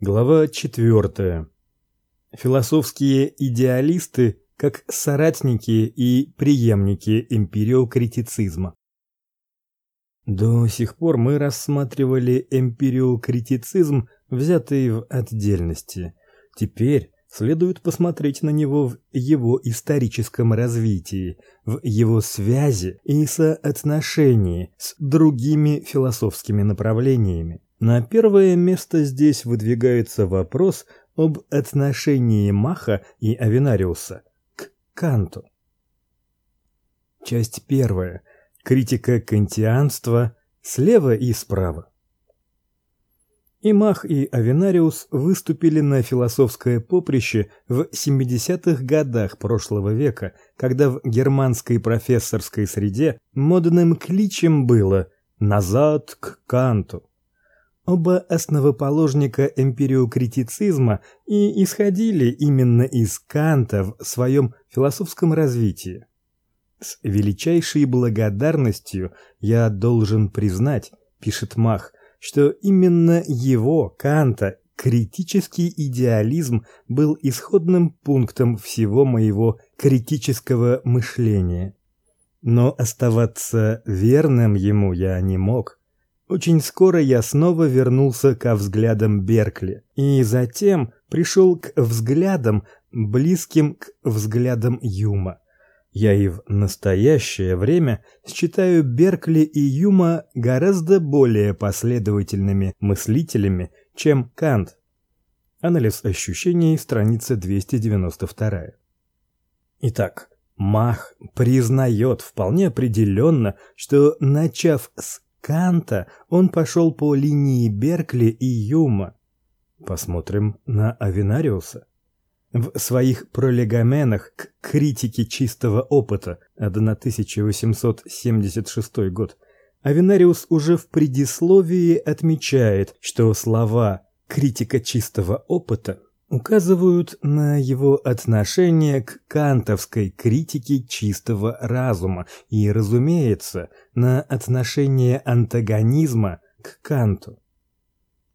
Глава 4. Философские идеалисты как соратники и преемники эмпириокритицизма. До сих пор мы рассматривали эмпириокритицизм, взятый в отдельности. Теперь следует посмотреть на него в его историческом развитии, в его связи и соотношении с другими философскими направлениями. На первое место здесь выдвигается вопрос об отношении Маха и Авенариуса к Канту. Часть первая. Критика кантианства слева и справа. И Мах, и Авенариус выступили на философское поприще в 70-х годах прошлого века, когда в германской профессорской среде модным кличем было «назад к Канту». Оба основоположника эмпириокритицизма и исходили именно из Канта в своем философском развитии. С величайшей благодарностью я должен признать, пишет Мах, что именно его, Канта, критический идеализм был исходным пунктом всего моего критического мышления. Но оставаться верным ему я не мог. Очень скоро я снова вернулся к взглядам Беркли и затем пришел к взглядам, близким к взглядам Юма. Я и в настоящее время считаю Беркли и Юма гораздо более последовательными мыслителями, чем Кант. Анализ ощущений, страница 292. Итак, Мах признает вполне определенно, что начав с Канта он пошел по линии Беркли и Юма. Посмотрим на Авенариуса. В своих пролегоменах к критике чистого опыта 1876 год Авенариус уже в предисловии отмечает, что слова критика чистого опыта указывают на его отношение к кантовской критике чистого разума и, разумеется, на отношение антагонизма к Канту.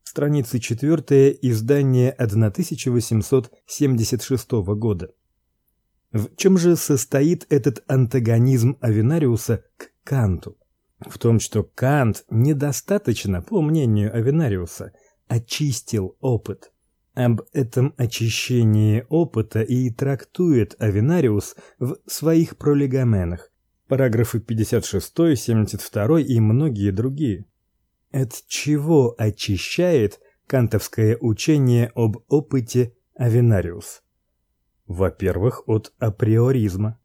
Страница 4 издание 1876 года. В чем же состоит этот антагонизм Авенариуса к Канту? В том, что Кант недостаточно, по мнению Авенариуса, очистил опыт об этом очищении опыта и трактует Авенариус в своих пролегоменах. Параграфы 56, 72 и многие другие. От чего очищает кантовское учение об опыте Авенариус? Во-первых, от априоризма.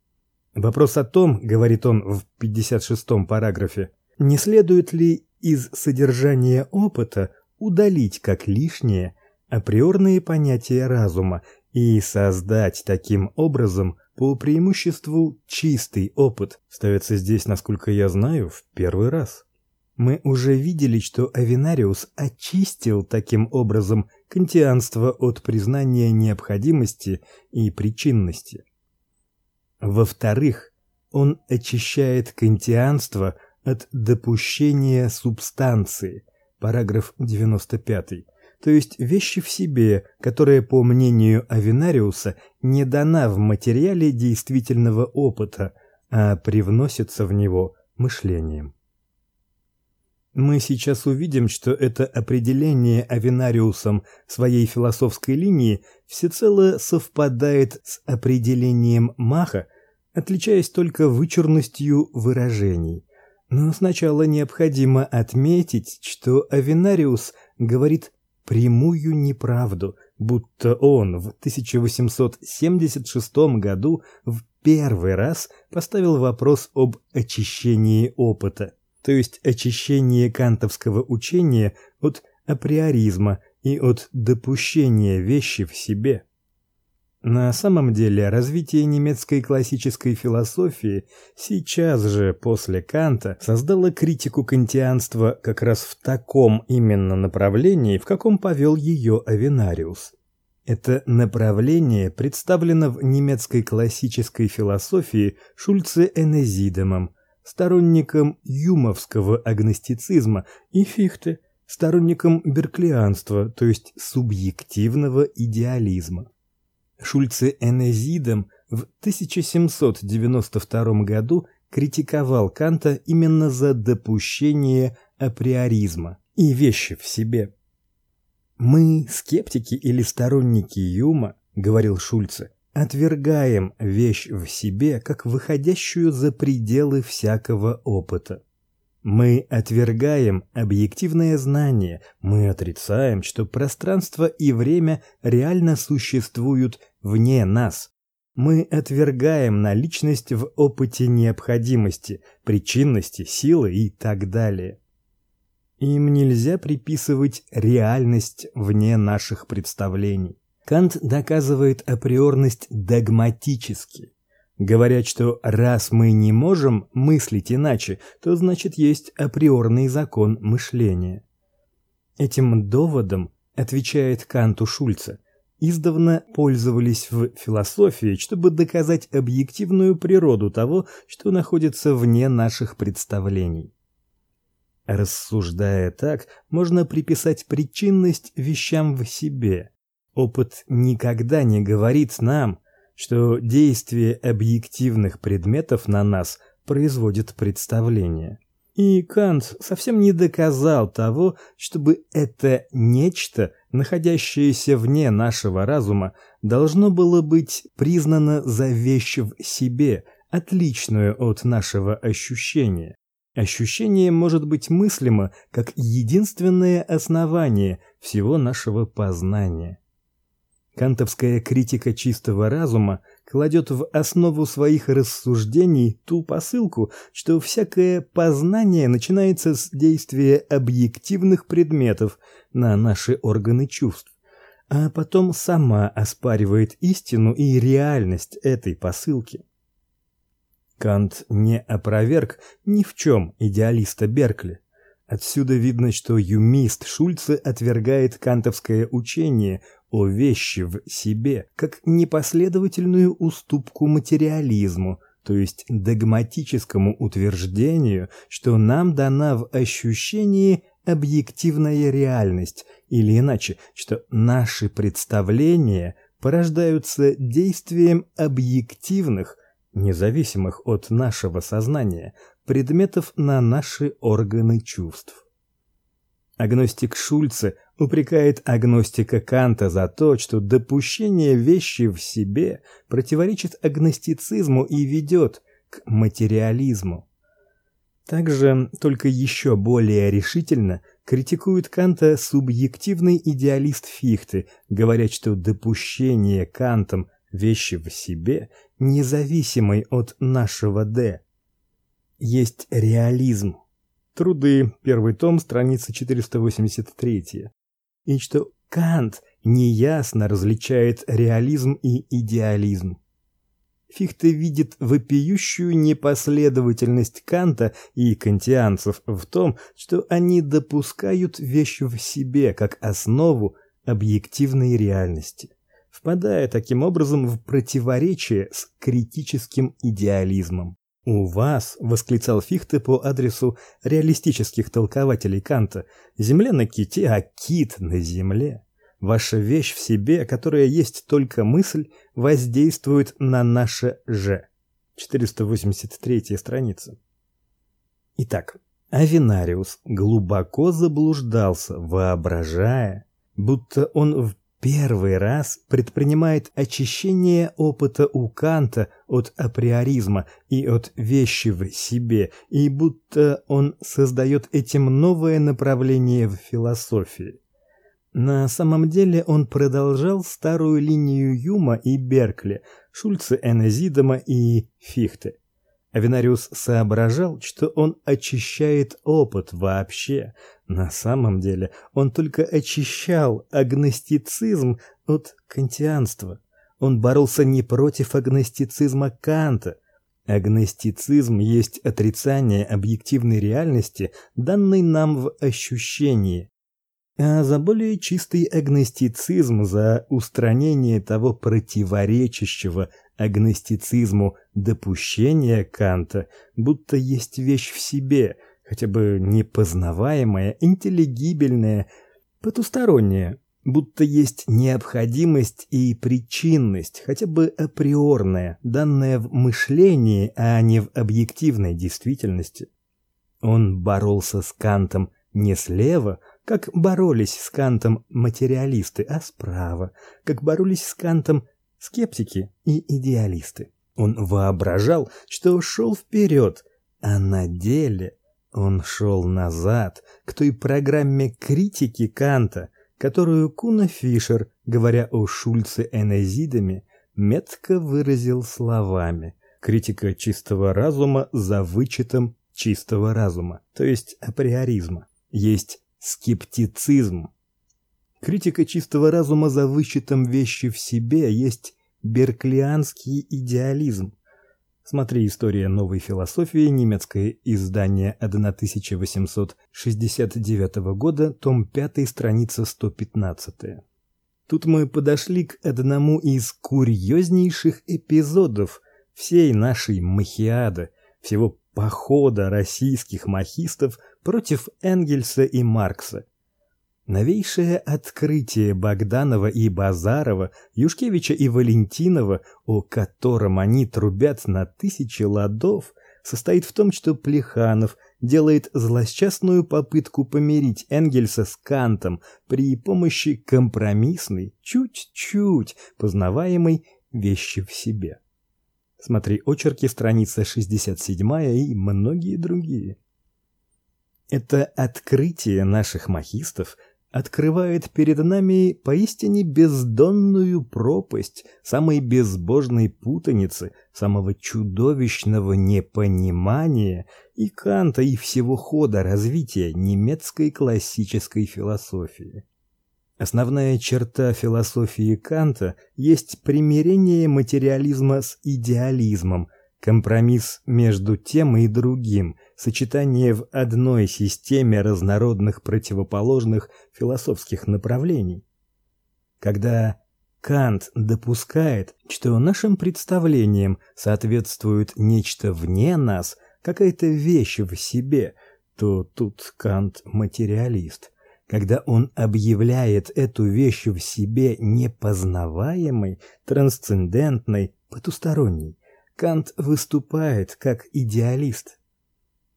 Вопрос о том, говорит он в 56-м параграфе, не следует ли из содержания опыта удалить как лишнее априорные понятия разума и создать таким образом по преимуществу чистый опыт. Ставится здесь, насколько я знаю, в первый раз. Мы уже видели, что Авенариус очистил таким образом кантианство от признания необходимости и причинности. Во-вторых, он очищает кантианство от допущения субстанции. Параграф 95 то есть вещи в себе, которая, по мнению Авенариуса, не дана в материале действительного опыта, а привносится в него мышлением. Мы сейчас увидим, что это определение Авенариусом своей философской линии всецело совпадает с определением Маха, отличаясь только вычурностью выражений. Но сначала необходимо отметить, что Авенариус говорит прямую неправду, будто он в 1876 году в первый раз поставил вопрос об очищении опыта, то есть очищении кантовского учения от априоризма и от допущения вещи в себе. На самом деле, развитие немецкой классической философии сейчас же после Канта создало критику кантианства как раз в таком именно направлении, в каком повел ее Авенариус. Это направление представлено в немецкой классической философии Шульце Энезидемом, сторонником юмовского агностицизма, и Фихте, сторонником берклианства, то есть субъективного идеализма. Шульце Энезидом в 1792 году критиковал Канта именно за допущение априоризма и вещи в себе. Мы, скептики или сторонники Юма, говорил Шульце, отвергаем вещь в себе как выходящую за пределы всякого опыта. Мы отвергаем объективное знание, мы отрицаем, что пространство и время реально существуют вне нас. Мы отвергаем наличность в опыте необходимости, причинности, силы и так далее. Им нельзя приписывать реальность вне наших представлений. Кант доказывает априорность догматически. Говорят, что раз мы не можем мыслить иначе, то значит есть априорный закон мышления. Этим доводом отвечает Канту Шульца. Издавна пользовались в философии, чтобы доказать объективную природу того, что находится вне наших представлений. Рассуждая так, можно приписать причинность вещам в себе. Опыт никогда не говорит нам, что действие объективных предметов на нас производит представление. И Кант совсем не доказал того, чтобы это нечто, находящееся вне нашего разума, должно было быть признано за вещь в себе, отличную от нашего ощущения. Ощущение может быть мыслимо как единственное основание всего нашего познания. Кантовская критика чистого разума кладет в основу своих рассуждений ту посылку, что всякое познание начинается с действия объективных предметов на наши органы чувств, а потом сама оспаривает истину и реальность этой посылки. Кант не опроверг ни в чем идеалиста Беркли. Отсюда видно, что юмист Шульце отвергает кантовское учение о вещи в себе как непоследовательную уступку материализму, то есть догматическому утверждению, что нам дана в ощущении объективная реальность, или иначе, что наши представления порождаются действием объективных, независимых от нашего сознания, предметов на наши органы чувств. Агностик Шульце упрекает агностика Канта за то, что допущение вещи в себе противоречит агностицизму и ведет к материализму. Также только еще более решительно критикует Канта субъективный идеалист Фихте, говоря, что допущение Кантом вещи в себе независимой от нашего «д», есть реализм. Труды, первый том, страница 483. И что Кант неясно различает реализм и идеализм. Фихте видит вопиющую непоследовательность Канта и кантианцев в том, что они допускают вещь в себе как основу объективной реальности, впадая таким образом в противоречие с критическим идеализмом. У вас, восклицал Фихте по адресу реалистических толкователей Канта, земля на ките, а кит на земле. Ваша вещь в себе, которая есть только мысль, воздействует на наше же. 483 страница. Итак, Авинариус глубоко заблуждался, воображая, будто он в первый раз предпринимает очищение опыта у Канта от априоризма и от вещи в себе, и будто он создает этим новое направление в философии. На самом деле он продолжал старую линию Юма и Беркли, Шульце Энезидома и Фихте. Авинариус соображал, что он очищает опыт вообще. На самом деле, он только очищал агностицизм от кантианства. Он боролся не против агностицизма Канта. Агностицизм есть отрицание объективной реальности, данной нам в ощущении а за более чистый агностицизм, за устранение того противоречащего агностицизму допущения Канта, будто есть вещь в себе, хотя бы непознаваемое, интеллигибельное, потустороннее, будто есть необходимость и причинность, хотя бы априорная, данная в мышлении, а не в объективной действительности. Он боролся с Кантом не слева, как боролись с Кантом материалисты, а справа, как боролись с Кантом скептики и идеалисты. Он воображал, что шел вперед, а на деле он шел назад к той программе критики Канта, которую Куна Фишер, говоря о Шульце Энезидами, метко выразил словами: критика чистого разума за вычетом чистого разума, то есть априоризма. Есть скептицизм. Критика чистого разума за вычетом вещи в себе есть берклианский идеализм. Смотри «История новой философии», немецкое издание 1869 года, том 5, страница 115. Тут мы подошли к одному из курьезнейших эпизодов всей нашей махиады, всего похода российских махистов против Энгельса и Маркса. Новейшее открытие Богданова и Базарова, Юшкевича и Валентинова, о котором они трубят на тысячи ладов, состоит в том, что Плеханов делает злосчастную попытку помирить Энгельса с Кантом при помощи компромиссной, чуть-чуть познаваемой вещи в себе. Смотри очерки, страница 67 и многие другие. Это открытие наших махистов открывает перед нами поистине бездонную пропасть самой безбожной путаницы, самого чудовищного непонимания и Канта, и всего хода развития немецкой классической философии. Основная черта философии Канта есть примирение материализма с идеализмом, компромисс между тем и другим, сочетание в одной системе разнородных противоположных философских направлений. Когда Кант допускает, что нашим представлениям соответствует нечто вне нас, какая-то вещь в себе, то тут Кант материалист – когда он объявляет эту вещь в себе непознаваемой, трансцендентной, потусторонней, Кант выступает как идеалист.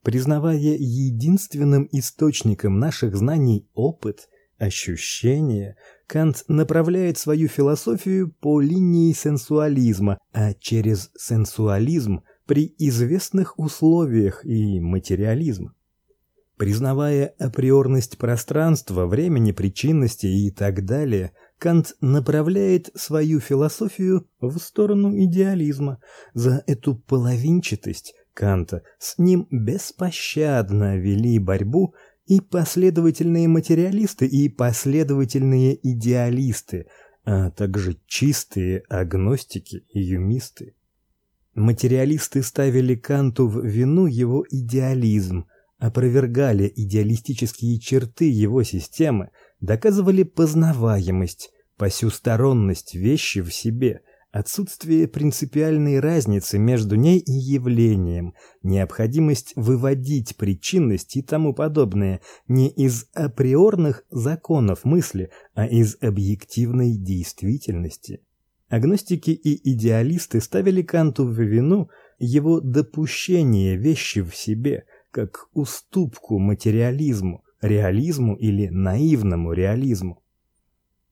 Признавая единственным источником наших знаний опыт, ощущение, Кант направляет свою философию по линии сенсуализма, а через сенсуализм при известных условиях и материализма. Признавая априорность пространства, времени, причинности и так далее, Кант направляет свою философию в сторону идеализма. За эту половинчатость Канта с ним беспощадно вели борьбу и последовательные материалисты, и последовательные идеалисты, а также чистые агностики и юмисты. Материалисты ставили Канту в вину его идеализм, опровергали идеалистические черты его системы, доказывали познаваемость, посюсторонность вещи в себе, отсутствие принципиальной разницы между ней и явлением, необходимость выводить причинность и тому подобное не из априорных законов мысли, а из объективной действительности. Агностики и идеалисты ставили Канту в вину его допущение вещи в себе – как уступку материализму, реализму или наивному реализму.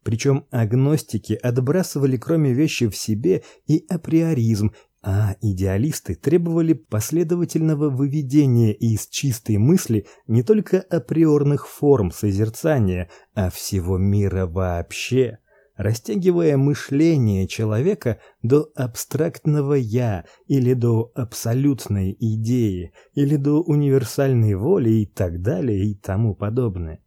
Причем агностики отбрасывали кроме вещи в себе и априоризм, а идеалисты требовали последовательного выведения из чистой мысли не только априорных форм созерцания, а всего мира вообще – растягивая мышление человека до абстрактного я или до абсолютной идеи или до универсальной воли и так далее и тому подобное.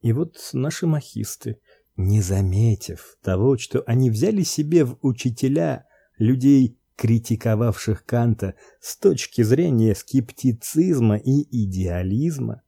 И вот наши махисты, не заметив того, что они взяли себе в учителя людей, критиковавших Канта с точки зрения скептицизма и идеализма,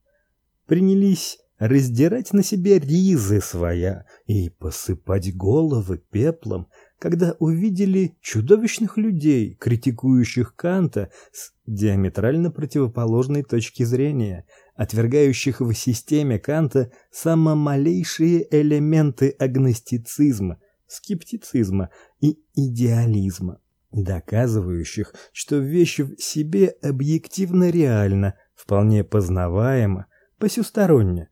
принялись раздирать на себе ризы своя и посыпать головы пеплом, когда увидели чудовищных людей, критикующих Канта с диаметрально противоположной точки зрения, отвергающих в системе Канта самые малейшие элементы агностицизма, скептицизма и идеализма, доказывающих, что вещь в себе объективно реальна, вполне познаваема, посюсторонне,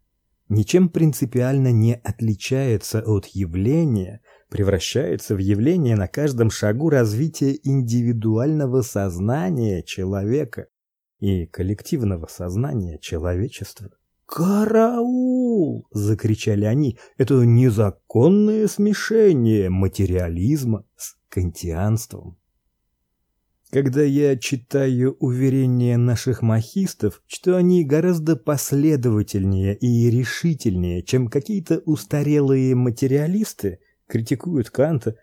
ничем принципиально не отличается от явления, превращается в явление на каждом шагу развития индивидуального сознания человека и коллективного сознания человечества. «Караул!» — закричали они. «Это незаконное смешение материализма с кантианством». Когда я читаю уверения наших махистов, что они гораздо последовательнее и решительнее, чем какие-то устарелые материалисты, критикуют Канта,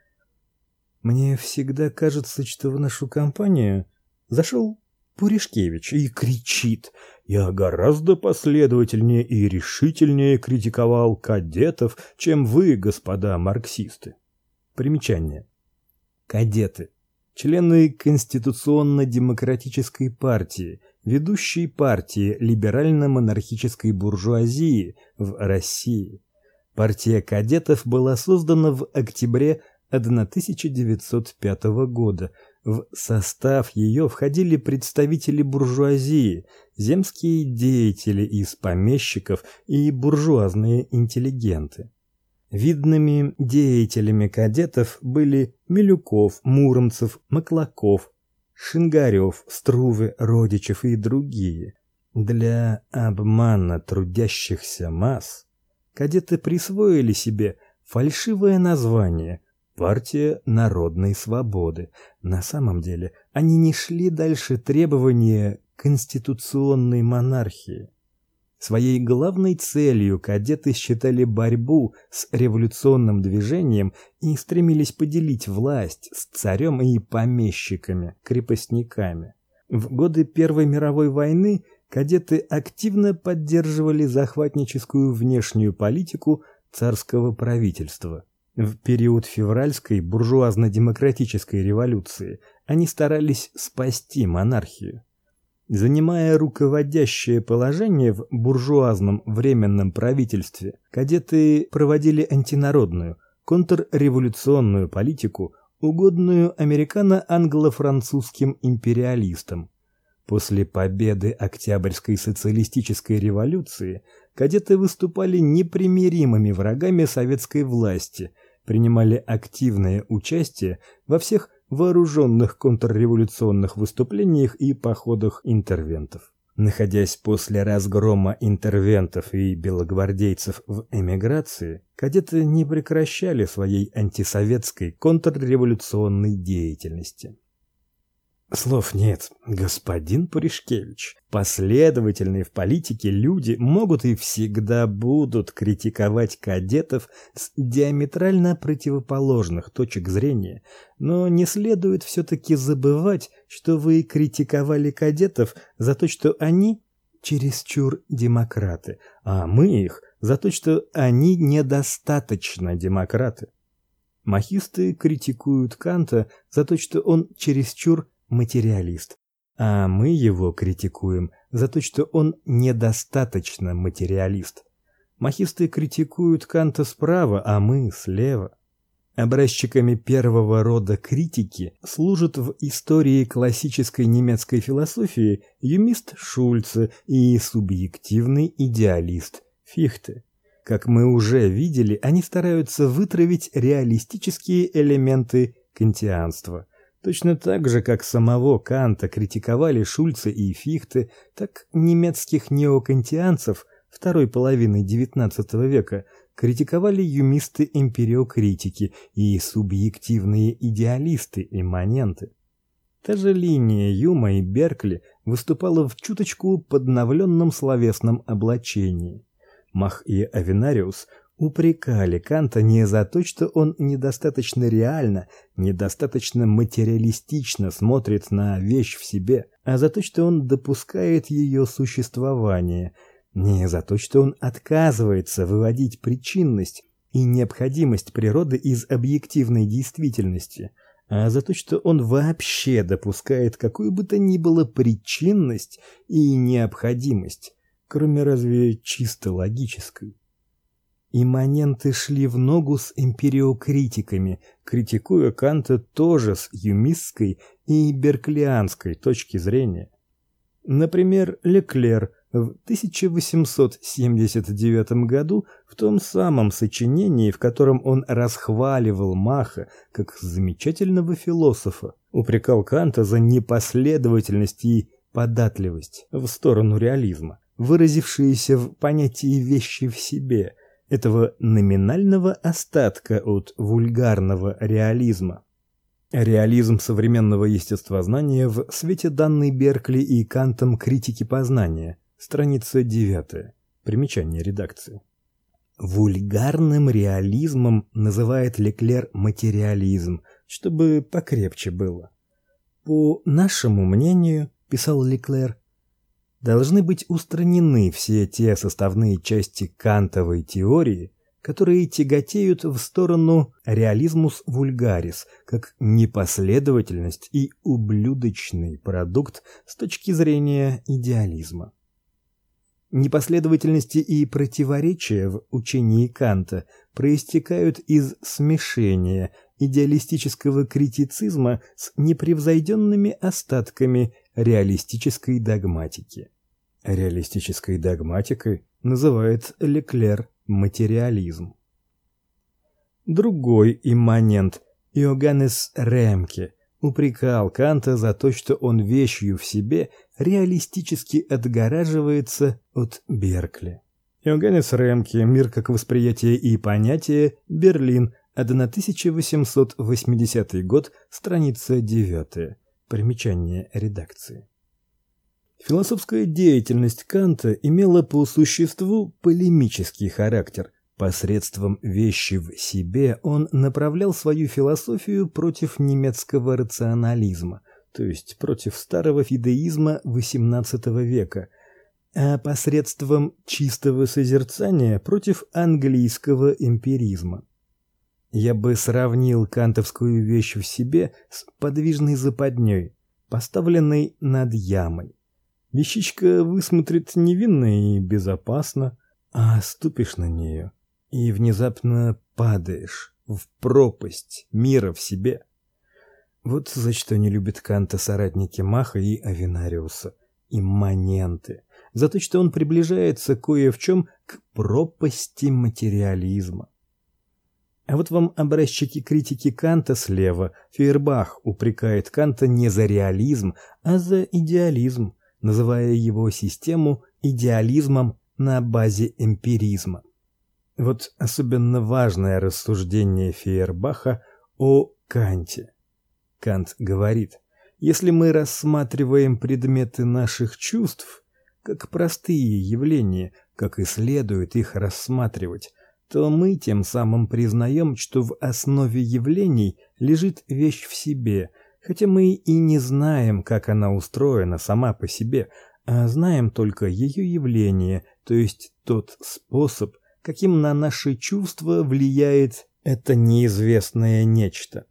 мне всегда кажется, что в нашу компанию зашел Пуришкевич и кричит: "Я гораздо последовательнее и решительнее критиковал кадетов, чем вы, господа марксисты". Примечание. Кадеты члены Конституционно-демократической партии, ведущей партии либерально-монархической буржуазии в России. Партия кадетов была создана в октябре 1905 года. В состав ее входили представители буржуазии, земские деятели из помещиков и буржуазные интеллигенты. Видными деятелями кадетов были Милюков, Муромцев, Маклаков, Шингарев, Струве, Родичев и другие. Для обмана трудящихся масс кадеты присвоили себе фальшивое название Партия народной свободы. На самом деле, они не шли дальше требования конституционной монархии. Своей главной целью кадеты считали борьбу с революционным движением и стремились поделить власть с царем и помещиками, крепостниками. В годы Первой мировой войны кадеты активно поддерживали захватническую внешнюю политику царского правительства. В период февральской буржуазно-демократической революции они старались спасти монархию. Занимая руководящее положение в буржуазном временном правительстве, кадеты проводили антинародную, контрреволюционную политику, угодную американо-англо-французским империалистам. После победы Октябрьской социалистической революции кадеты выступали непримиримыми врагами советской власти, принимали активное участие во всех вооруженных контрреволюционных выступлениях и походах интервентов. Находясь после разгрома интервентов и белогвардейцев в эмиграции, кадеты не прекращали своей антисоветской контрреволюционной деятельности. Слов нет, господин Пуришкевич. Последовательные в политике люди могут и всегда будут критиковать кадетов с диаметрально противоположных точек зрения, но не следует все таки забывать, что вы критиковали кадетов за то, что они чересчур демократы, а мы их за то, что они недостаточно демократы. Махисты критикуют Канта за то, что он чересчур материалист, а мы его критикуем за то, что он недостаточно материалист. Махисты критикуют Канта справа, а мы слева. Образчиками первого рода критики служат в истории классической немецкой философии юмист Шульце и субъективный идеалист Фихте. Как мы уже видели, они стараются вытравить реалистические элементы кантианства. Точно так же, как самого Канта критиковали Шульца и Фихте, так немецких неокантианцев второй половины XIX века критиковали юмисты-эмпириокритики и субъективные идеалисты-имманенты. Та же линия Юма и Беркли выступала в чуточку подновленном словесном облачении. Мах и Авенариус упрекали Канта не за то, что он недостаточно реально, недостаточно материалистично смотрит на вещь в себе, а за то, что он допускает ее существование, не за то, что он отказывается выводить причинность, и необходимость природы из объективной действительности, а за то, что он вообще допускает какую бы то ни было причинность и необходимость, кроме разве чисто логической. Имманенты шли в ногу с эмпириокритиками, критикуя Канта тоже с юмистской и берклианской точки зрения. Например, Леклер в 1879 году в том самом сочинении, в котором он расхваливал Маха как замечательного философа, упрекал Канта за непоследовательность и податливость в сторону реализма, выразившиеся в понятии вещи в себе, этого номинального остатка от вульгарного реализма. Реализм современного естествознания в свете данной Беркли и Кантом критики познания. Страница 9. Примечание редакции. Вульгарным реализмом называет Леклер материализм, чтобы покрепче было. По нашему мнению, писал Леклер, должны быть устранены все те составные части кантовой теории, которые тяготеют в сторону реализмус вульгарис, как непоследовательность и ублюдочный продукт с точки зрения идеализма. Непоследовательности и противоречия в учении Канта проистекают из смешения идеалистического критицизма с непревзойденными остатками реалистической догматики. Реалистической догматикой называет Леклер материализм. Другой имманент Иоганнес Ремке упрекал Канта за то, что он вещью в себе реалистически отгораживается от Беркли. Иоганнес Ремке Мир как восприятие и понятие. Берлин, 1880 год, страница 9. Примечание редакции. Философская деятельность Канта имела по существу полемический характер. Посредством вещи в себе он направлял свою философию против немецкого рационализма, то есть против старого фидеизма XVIII века, а посредством чистого созерцания против английского эмпиризма. Я бы сравнил кантовскую вещь в себе с подвижной западней, поставленной над ямой. Вещичка высмотрит невинно и безопасно, а ступишь на нее и внезапно падаешь в пропасть мира в себе. Вот за что не любят Канта соратники Маха и Авинариуса, имманенты, за то, что он приближается кое в чем к пропасти материализма. А вот вам образчики критики Канта слева. Фейербах упрекает Канта не за реализм, а за идеализм, называя его систему идеализмом на базе эмпиризма. Вот особенно важное рассуждение Фейербаха о Канте. Кант говорит: если мы рассматриваем предметы наших чувств как простые явления, как и следует их рассматривать, то мы тем самым признаем, что в основе явлений лежит вещь в себе, хотя мы и не знаем, как она устроена сама по себе, а знаем только ее явление, то есть тот способ, каким на наши чувства влияет это неизвестное нечто.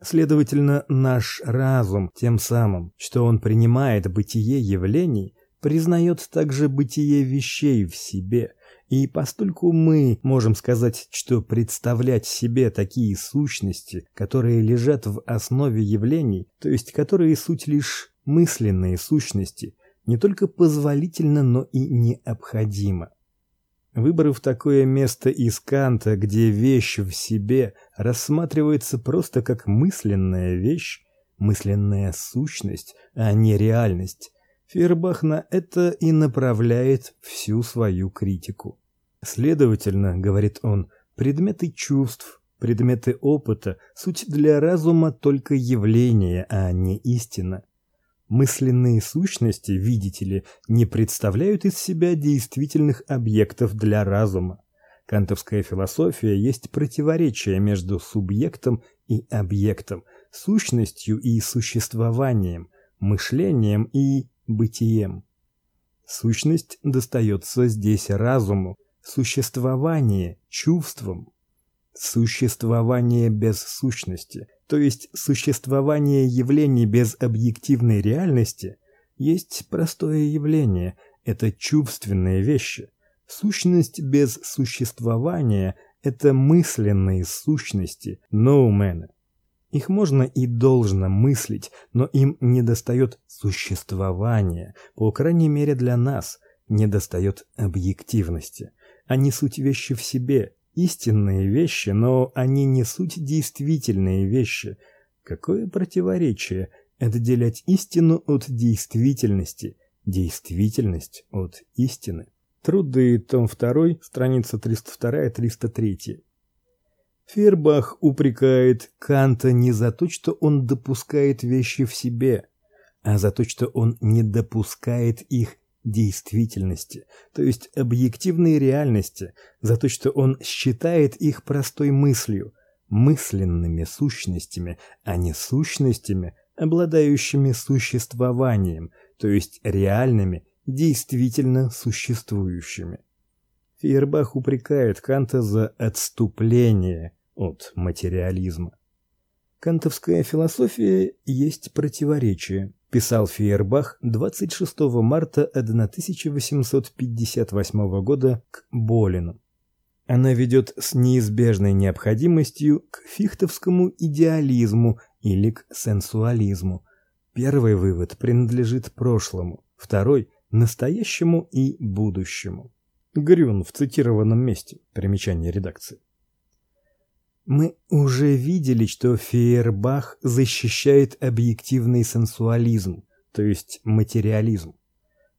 Следовательно, наш разум тем самым, что он принимает бытие явлений, признает также бытие вещей в себе – и постольку мы можем сказать, что представлять себе такие сущности, которые лежат в основе явлений, то есть которые суть лишь мысленные сущности, не только позволительно, но и необходимо. Выбрав такое место из Канта, где вещь в себе рассматривается просто как мысленная вещь, мысленная сущность, а не реальность, Фейербах на это и направляет всю свою критику. Следовательно, говорит он, предметы чувств, предметы опыта суть для разума только явление, а не истина. Мысленные сущности, видите ли, не представляют из себя действительных объектов для разума. Кантовская философия есть противоречие между субъектом и объектом, сущностью и существованием, мышлением и бытием. Сущность достается здесь разуму, существование чувствам. Существование без сущности, то есть существование явлений без объективной реальности, есть простое явление, это чувственные вещи. Сущность без существования это мысленные сущности, ноумены. Их можно и должно мыслить, но им недостает существования, по крайней мере для нас, недостает объективности. Они суть вещи в себе, истинные вещи, но они не суть действительные вещи. Какое противоречие отделять истину от действительности, действительность от истины. Труды, том 2, страница 302-303. Фербах упрекает Канта не за то, что он допускает вещи в себе, а за то, что он не допускает их действительности, то есть объективной реальности, за то, что он считает их простой мыслью, мысленными сущностями, а не сущностями, обладающими существованием, то есть реальными, действительно существующими. Фейербах упрекает Канта за отступление от материализма. Кантовская философия есть противоречие, писал Фейербах 26 марта 1858 года к Болину. Она ведет с неизбежной необходимостью к фихтовскому идеализму или к сенсуализму. Первый вывод принадлежит прошлому, второй настоящему и будущему. Грюн в цитированном месте. Примечание редакции. Мы уже видели, что Фейербах защищает объективный сенсуализм, то есть материализм.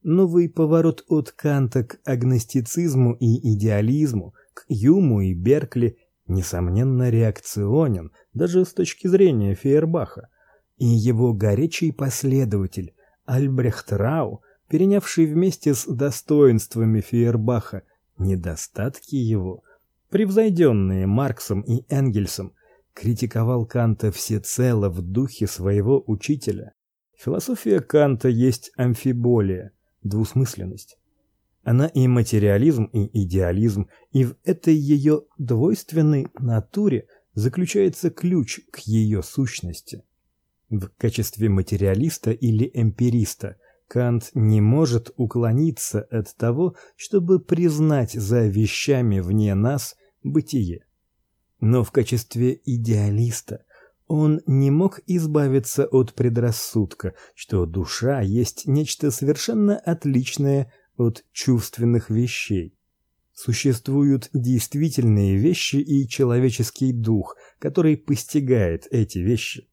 Новый поворот от Канта к агностицизму и идеализму, к Юму и Беркли несомненно реакционен даже с точки зрения Фейербаха, и его горячий последователь Альбрехт Рау перенявший вместе с достоинствами Фейербаха недостатки его, превзойденные Марксом и Энгельсом, критиковал Канта всецело в духе своего учителя. Философия Канта есть амфиболия, двусмысленность. Она и материализм, и идеализм, и в этой ее двойственной натуре заключается ключ к ее сущности. В качестве материалиста или эмпириста Кант не может уклониться от того, чтобы признать за вещами вне нас бытие. Но в качестве идеалиста он не мог избавиться от предрассудка, что душа есть нечто совершенно отличное от чувственных вещей. Существуют действительные вещи и человеческий дух, который постигает эти вещи.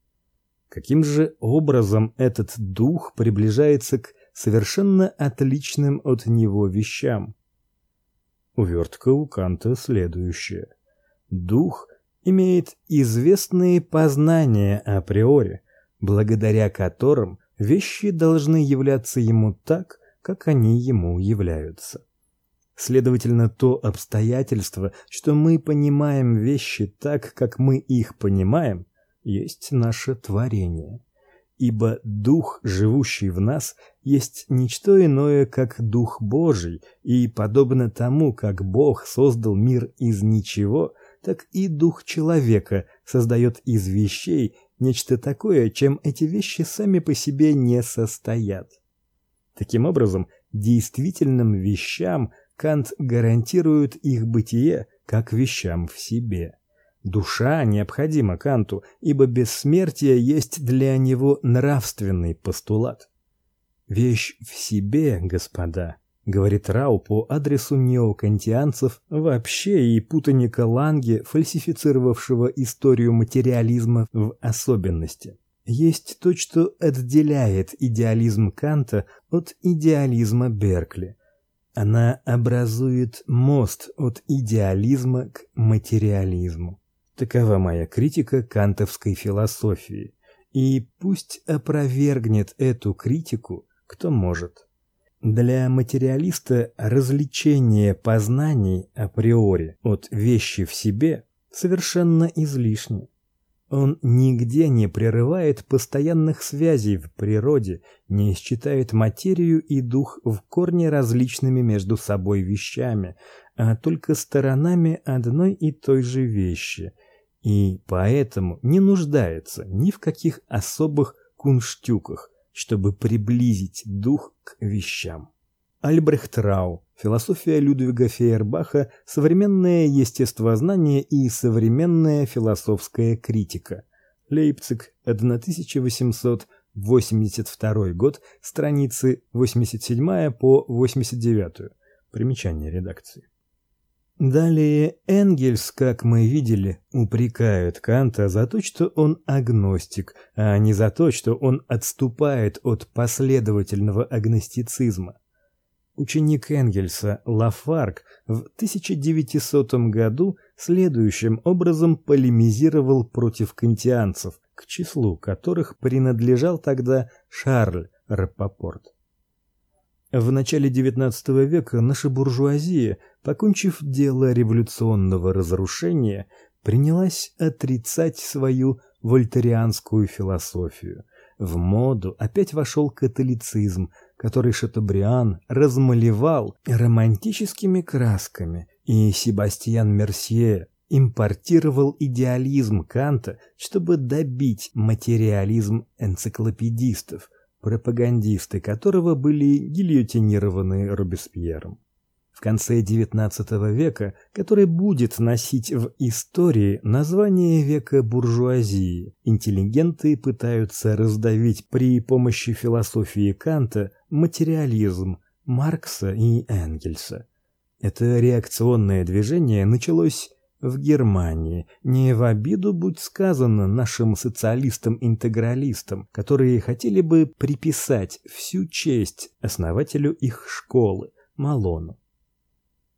Каким же образом этот дух приближается к совершенно отличным от него вещам? Увертка у Канта следующая. Дух имеет известные познания априори, благодаря которым вещи должны являться ему так, как они ему являются. Следовательно, то обстоятельство, что мы понимаем вещи так, как мы их понимаем, есть наше творение. Ибо дух, живущий в нас, есть ничто иное, как дух Божий, и подобно тому, как Бог создал мир из ничего, так и дух человека создает из вещей нечто такое, чем эти вещи сами по себе не состоят. Таким образом, действительным вещам Кант гарантирует их бытие как вещам в себе. Душа необходима Канту, ибо бессмертие есть для него нравственный постулат. Вещь в себе, господа, говорит Рау по адресу неокантианцев вообще и путаника Ланге, фальсифицировавшего историю материализма в особенности. Есть то, что отделяет идеализм Канта от идеализма Беркли. Она образует мост от идеализма к материализму. Такова моя критика кантовской философии, и пусть опровергнет эту критику кто может. Для материалиста развлечение познаний априори от вещи в себе совершенно излишне. Он нигде не прерывает постоянных связей в природе, не считает материю и дух в корне различными между собой вещами, а только сторонами одной и той же вещи, и поэтому не нуждается ни в каких особых кунштюках, чтобы приблизить дух к вещам. Альбрехт Рау. Философия Людвига Фейербаха. Современное естествознание и современная философская критика. Лейпциг, 1882 год, страницы 87 по 89. Примечание редакции. Далее Энгельс, как мы видели, упрекает Канта за то, что он агностик, а не за то, что он отступает от последовательного агностицизма. Ученик Энгельса Лафарг в 1900 году следующим образом полемизировал против кантианцев, к числу которых принадлежал тогда Шарль Рапопорт. В начале XIX века наша буржуазия, покончив дело революционного разрушения, принялась отрицать свою вольтерианскую философию. В моду опять вошел католицизм, который Шатобриан размалевал романтическими красками, и Себастьян Мерсье импортировал идеализм Канта, чтобы добить материализм энциклопедистов, пропагандисты которого были гильотинированы Робеспьером в конце XIX века, который будет носить в истории название века буржуазии. Интеллигенты пытаются раздавить при помощи философии Канта материализм Маркса и Энгельса. Это реакционное движение началось в Германии. Не в обиду будь сказано нашим социалистам-интегралистам, которые хотели бы приписать всю честь основателю их школы Малону.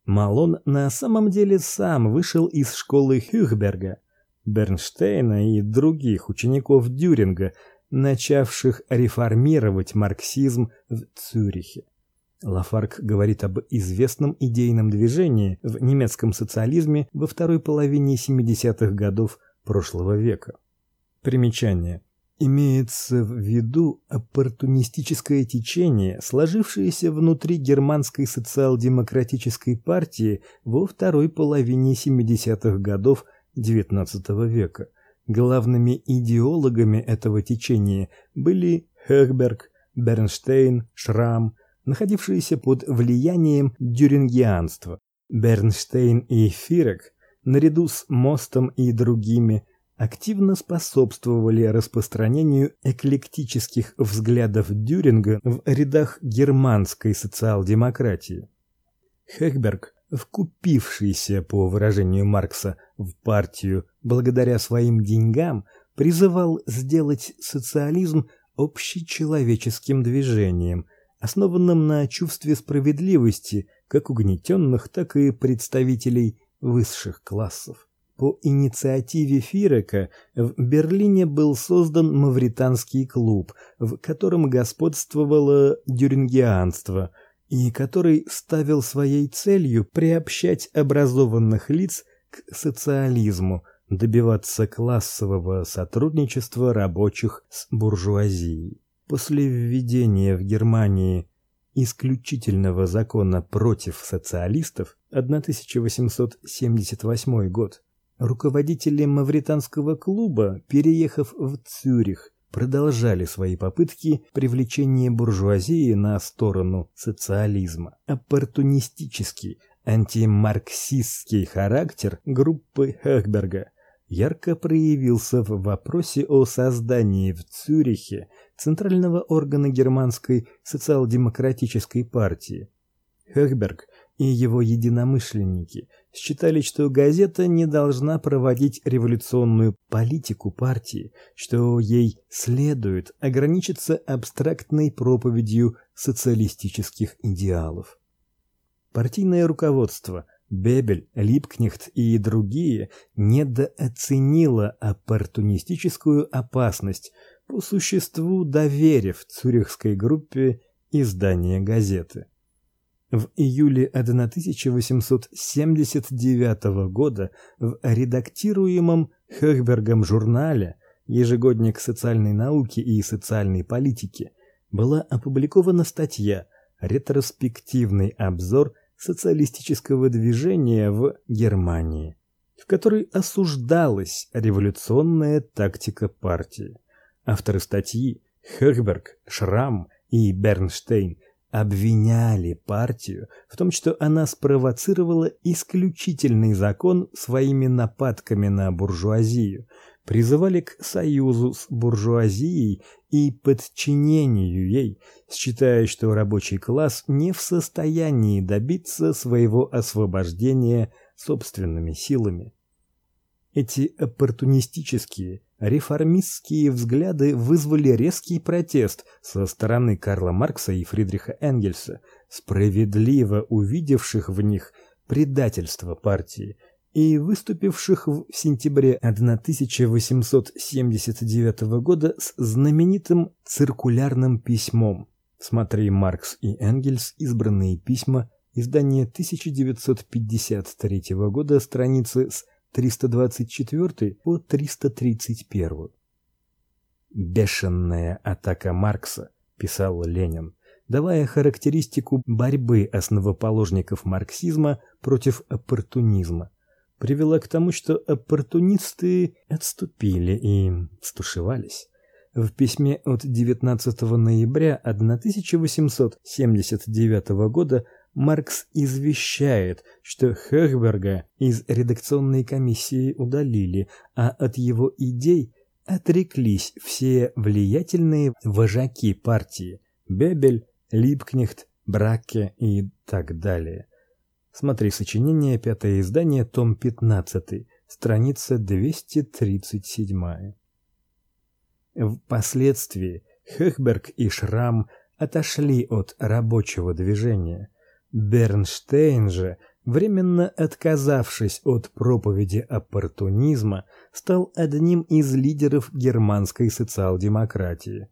Малон на самом деле сам вышел из школы Хюхберга, Бернштейна и других учеников Дюринга, начавших реформировать марксизм в Цюрихе. Лафарк говорит об известном идейном движении в немецком социализме во второй половине 70-х годов прошлого века. Примечание. Имеется в виду оппортунистическое течение, сложившееся внутри германской социал-демократической партии во второй половине 70-х годов XIX века. Главными идеологами этого течения были Хёкберг, Бернштейн, Шрам, находившиеся под влиянием дюрингианства. Бернштейн и Фирек, наряду с Мостом и другими, активно способствовали распространению эклектических взглядов Дюринга в рядах германской социал-демократии. Хехберг, вкупившийся, по выражению Маркса, в партию благодаря своим деньгам, призывал сделать социализм общечеловеческим движением, основанным на чувстве справедливости как угнетенных, так и представителей высших классов. По инициативе Фирека в Берлине был создан мавританский клуб, в котором господствовало дюрингианство, и который ставил своей целью приобщать образованных лиц к социализму, добиваться классового сотрудничества рабочих с буржуазией. После введения в Германии исключительного закона против социалистов 1878 год Руководители мавританского клуба, переехав в Цюрих, продолжали свои попытки привлечения буржуазии на сторону социализма. Оппортунистический, антимарксистский характер группы Хехберга ярко проявился в вопросе о создании в Цюрихе центрального органа германской социал-демократической партии. Хехберг и его единомышленники считали, что газета не должна проводить революционную политику партии, что ей следует ограничиться абстрактной проповедью социалистических идеалов. Партийное руководство Бебель, Липкнехт и другие недооценило оппортунистическую опасность, по существу доверив цюрихской группе издание газеты. В июле 1879 года в редактируемом Хёхбергом журнале Ежегодник социальной науки и социальной политики была опубликована статья Ретроспективный обзор социалистического движения в Германии, в которой осуждалась революционная тактика партии. Авторы статьи Хёхберг, Шрам и Бернштейн обвиняли партию в том, что она спровоцировала исключительный закон своими нападками на буржуазию, призывали к союзу с буржуазией и подчинению ей, считая, что рабочий класс не в состоянии добиться своего освобождения собственными силами. Эти оппортунистические, реформистские взгляды вызвали резкий протест со стороны Карла Маркса и Фридриха Энгельса, справедливо увидевших в них предательство партии и выступивших в сентябре 1879 года с знаменитым циркулярным письмом. Смотри Маркс и Энгельс. Избранные письма. Издание 1953 года. Страницы с 324 по 331. Бешеная атака Маркса, писал Ленин, давая характеристику борьбы основоположников марксизма против оппортунизма привела к тому, что оппортунисты отступили и стушевались. В письме от 19 ноября 1879 года Маркс извещает, что Хёхберга из редакционной комиссии удалили, а от его идей отреклись все влиятельные вожаки партии: Бебель, Липкнехт, Бракке и так далее. Смотри сочинение, пятое издание, том 15, страница 237. Впоследствии Хехберг и Шрам отошли от рабочего движения. Бернштейн же, временно отказавшись от проповеди оппортунизма, стал одним из лидеров германской социал-демократии.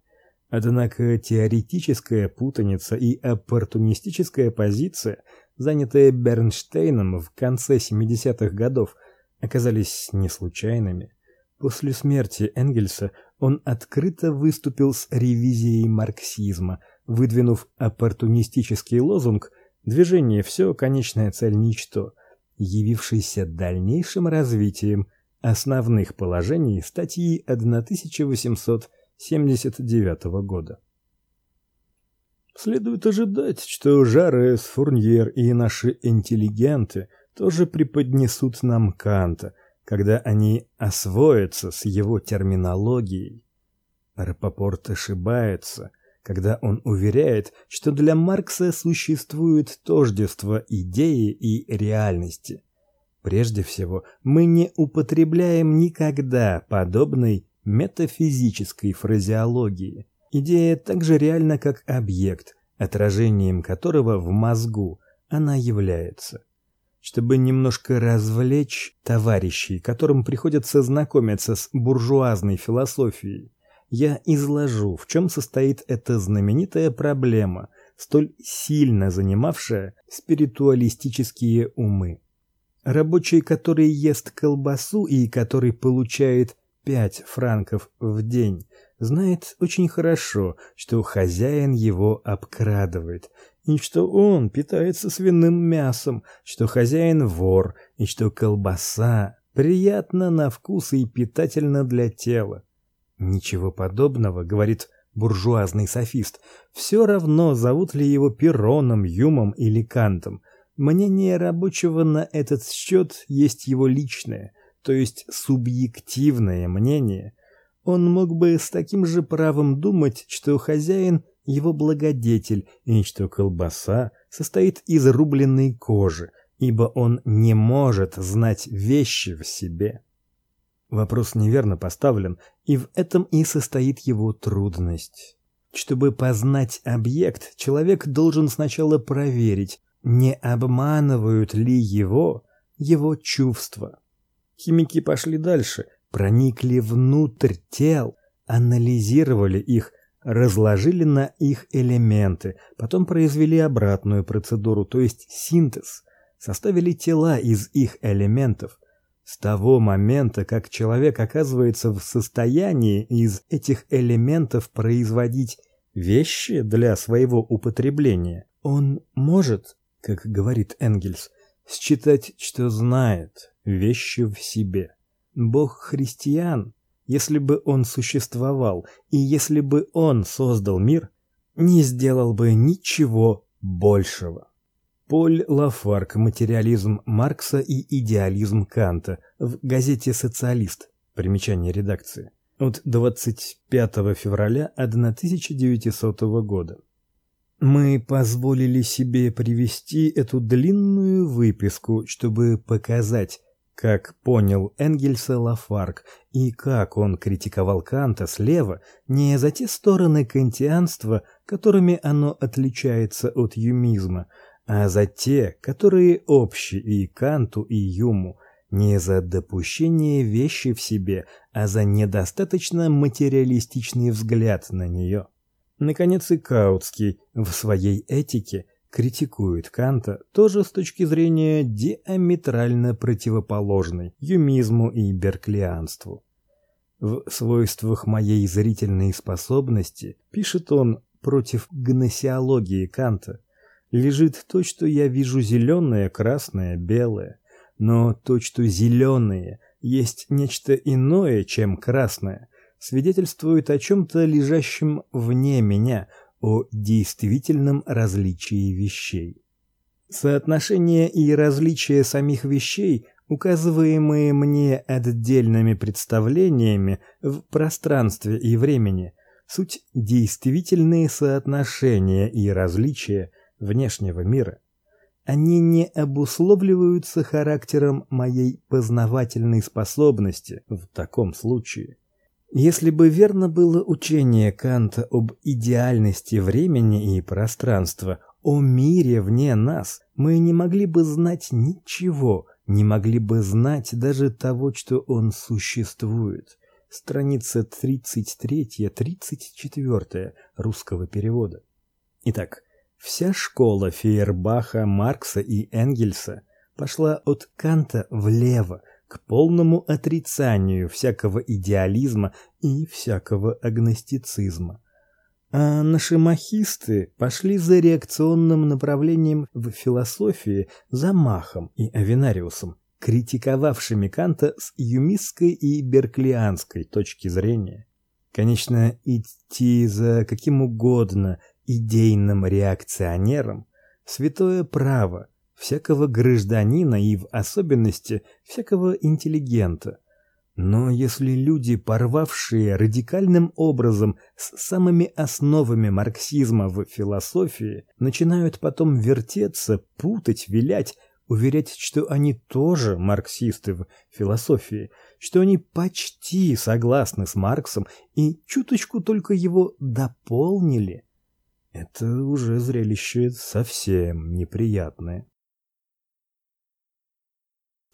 Однако теоретическая путаница и оппортунистическая позиция – занятые Бернштейном в конце 70-х годов, оказались не случайными. После смерти Энгельса он открыто выступил с ревизией марксизма, выдвинув оппортунистический лозунг «Движение – все, конечная цель – ничто», явившийся дальнейшим развитием основных положений статьи 1879 года. Следует ожидать, что Жарес, Фурньер и наши интеллигенты тоже преподнесут нам Канта, когда они освоятся с его терминологией. Рапопорт ошибается, когда он уверяет, что для Маркса существует тождество идеи и реальности. Прежде всего, мы не употребляем никогда подобной метафизической фразеологии. Идея так же реальна, как объект, отражением которого в мозгу она является. Чтобы немножко развлечь товарищей, которым приходится знакомиться с буржуазной философией, я изложу, в чем состоит эта знаменитая проблема, столь сильно занимавшая спиритуалистические умы. Рабочий, который ест колбасу и который получает 5 франков в день, знает очень хорошо, что хозяин его обкрадывает, и что он питается свиным мясом, что хозяин вор, и что колбаса приятна на вкус и питательна для тела. Ничего подобного, говорит буржуазный софист. Все равно зовут ли его Пероном, Юмом или Кантом. Мнение рабочего на этот счет есть его личное, то есть субъективное мнение – он мог бы с таким же правом думать, что хозяин его благодетель и что колбаса состоит из рубленной кожи, ибо он не может знать вещи в себе. Вопрос неверно поставлен, и в этом и состоит его трудность. Чтобы познать объект, человек должен сначала проверить, не обманывают ли его его чувства. Химики пошли дальше проникли внутрь тел, анализировали их, разложили на их элементы, потом произвели обратную процедуру, то есть синтез, составили тела из их элементов. С того момента, как человек оказывается в состоянии из этих элементов производить вещи для своего употребления, он может как говорит Энгельс, считать, что знает, вещи в себе. Бог христиан, если бы он существовал и если бы он создал мир, не сделал бы ничего большего. Поль Лафарк. Материализм Маркса и идеализм Канта в газете Социалист. Примечание редакции. От 25 февраля 1900 года. Мы позволили себе привести эту длинную выписку, чтобы показать, как понял Энгельса Лафарк и как он критиковал Канта слева не за те стороны кантианства, которыми оно отличается от юмизма, а за те, которые общи и Канту, и Юму, не за допущение вещи в себе, а за недостаточно материалистичный взгляд на нее. Наконец и Каутский в своей этике критикует Канта тоже с точки зрения диаметрально противоположной юмизму и берклианству. В свойствах моей зрительной способности, пишет он против гносеологии Канта, лежит то, что я вижу зеленое, красное, белое. Но то, что зеленое есть нечто иное, чем красное, свидетельствует о чем то лежащем вне меня, о действительном различии вещей. Соотношение и различие самих вещей, указываемые мне отдельными представлениями в пространстве и времени, суть действительные соотношения и различия внешнего мира. Они не обусловливаются характером моей познавательной способности в таком случае. Если бы верно было учение Канта об идеальности времени и пространства, о мире вне нас, мы не могли бы знать ничего, не могли бы знать даже того, что он существует. Страница 33-34 русского перевода. Итак, Вся школа Фейербаха, Маркса и Энгельса пошла от Канта влево, к полному отрицанию всякого идеализма и всякого агностицизма. А наши махисты пошли за реакционным направлением в философии за Махом и Авенариусом, критиковавшими Канта с юмистской и берклианской точки зрения. Конечно, идти за каким угодно идейным реакционером святое право всякого гражданина и в особенности всякого интеллигента. Но если люди, порвавшие радикальным образом с самыми основами марксизма в философии, начинают потом вертеться, путать, вилять, уверять, что они тоже марксисты в философии, что они почти согласны с Марксом и чуточку только его дополнили, это уже зрелище совсем неприятное.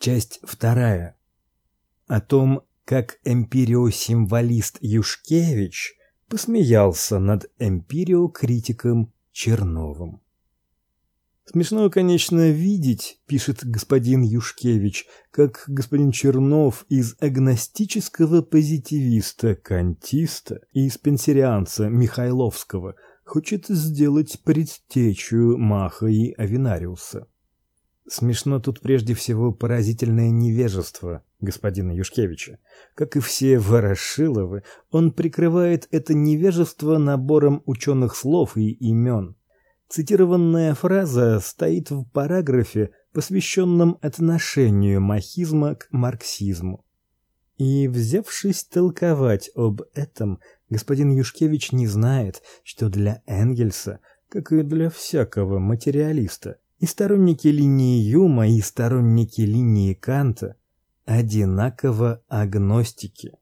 Часть вторая. О том, как эмпириосимволист Юшкевич посмеялся над эмпириокритиком Черновым. Смешно, конечно, видеть, пишет господин Юшкевич, как господин Чернов из агностического позитивиста, кантиста и спенсерианца Михайловского – хочет сделать предтечу Маха и Авинариуса. Смешно тут прежде всего поразительное невежество господина Юшкевича. Как и все Ворошиловы, он прикрывает это невежество набором ученых слов и имен. Цитированная фраза стоит в параграфе, посвященном отношению махизма к марксизму. И взявшись толковать об этом, Господин Юшкевич не знает, что для Энгельса, как и для всякого материалиста, и сторонники линии Юма, и сторонники линии Канта одинаково агностики.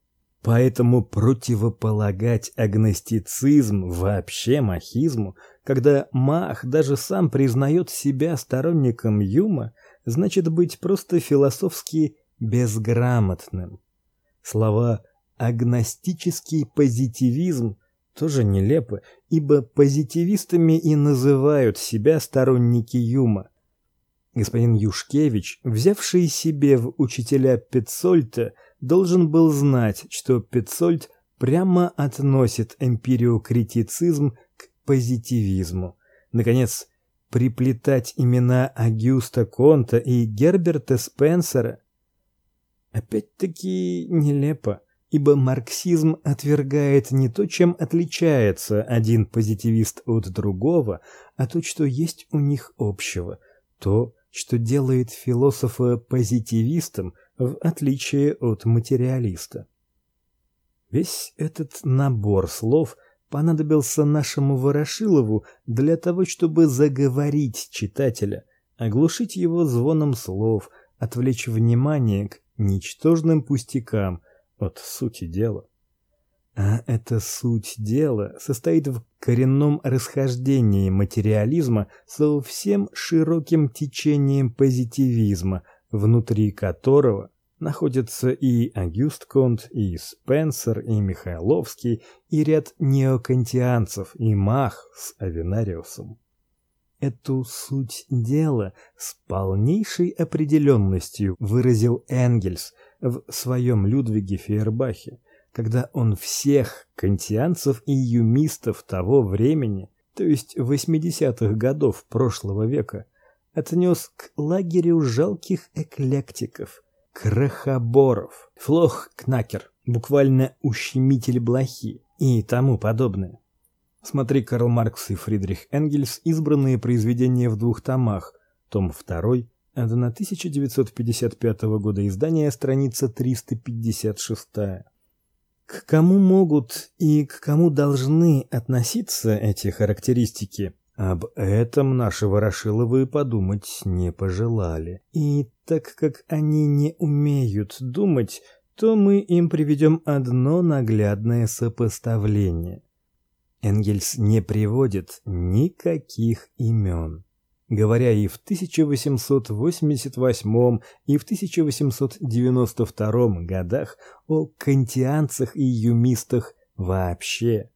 Поэтому противополагать агностицизм вообще махизму, когда Мах даже сам признает себя сторонником Юма, значит быть просто философски безграмотным. Слова Агностический позитивизм тоже нелепо, ибо позитивистами и называют себя сторонники Юма. Господин Юшкевич, взявший себе в учителя Петцольта, должен был знать, что Петцольт прямо относит эмпириокритицизм к позитивизму. Наконец, приплетать имена Агюста Конта и Герберта Спенсера опять-таки нелепо, ибо марксизм отвергает не то, чем отличается один позитивист от другого, а то, что есть у них общего, то, что делает философа позитивистом в отличие от материалиста. Весь этот набор слов понадобился нашему Ворошилову для того, чтобы заговорить читателя, оглушить его звоном слов, отвлечь внимание к ничтожным пустякам от сути дела. А эта суть дела состоит в коренном расхождении материализма со всем широким течением позитивизма, внутри которого находятся и Агюст Конт, и Спенсер, и Михайловский, и ряд неокантианцев, и Мах с Авенариусом. Эту суть дела с полнейшей определенностью выразил Энгельс в своем Людвиге Фейербахе, когда он всех кантианцев и юмистов того времени, то есть 80-х годов прошлого века, отнес к лагерю жалких эклектиков, крахоборов, флох-кнакер, буквально ущемитель блохи и тому подобное. Смотри Карл Маркс и Фридрих Энгельс. Избранные произведения в двух томах. Том 2, 1955 года издания, страница 356. К кому могут и к кому должны относиться эти характеристики? Об этом наши Ворошиловы подумать не пожелали. И так как они не умеют думать, то мы им приведем одно наглядное сопоставление. Энгельс не приводит никаких имен. Говоря и в 1888 и в 1892 годах о кантианцах и юмистах вообще.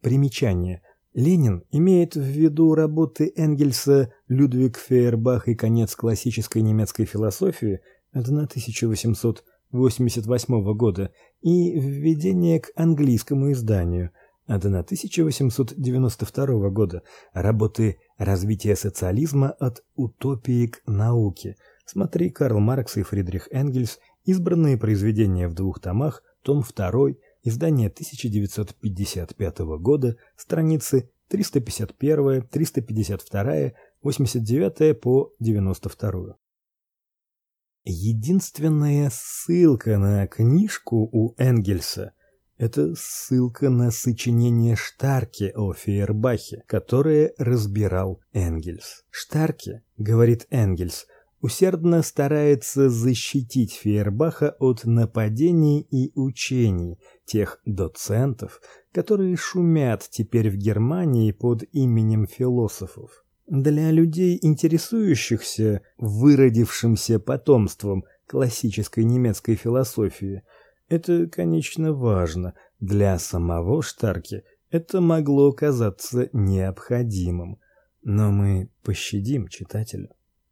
Примечание. Ленин имеет в виду работы Энгельса Людвиг Фейербах и конец классической немецкой философии 1888 года и введение к английскому изданию – 1892 года, работы «Развитие социализма от утопии к науке». Смотри Карл Маркс и Фридрих Энгельс. Избранные произведения в двух томах. Том 2. Издание 1955 года. Страницы 351, 352, 89 по 92. Единственная ссылка на книжку у Энгельса это ссылка на сочинение Штарке о Фейербахе, которое разбирал Энгельс. Штарке, говорит Энгельс, усердно старается защитить Фейербаха от нападений и учений тех доцентов, которые шумят теперь в Германии под именем философов. Для людей, интересующихся выродившимся потомством классической немецкой философии – это, конечно, важно. Для самого Штарки это могло казаться необходимым. Но мы пощадим читателя.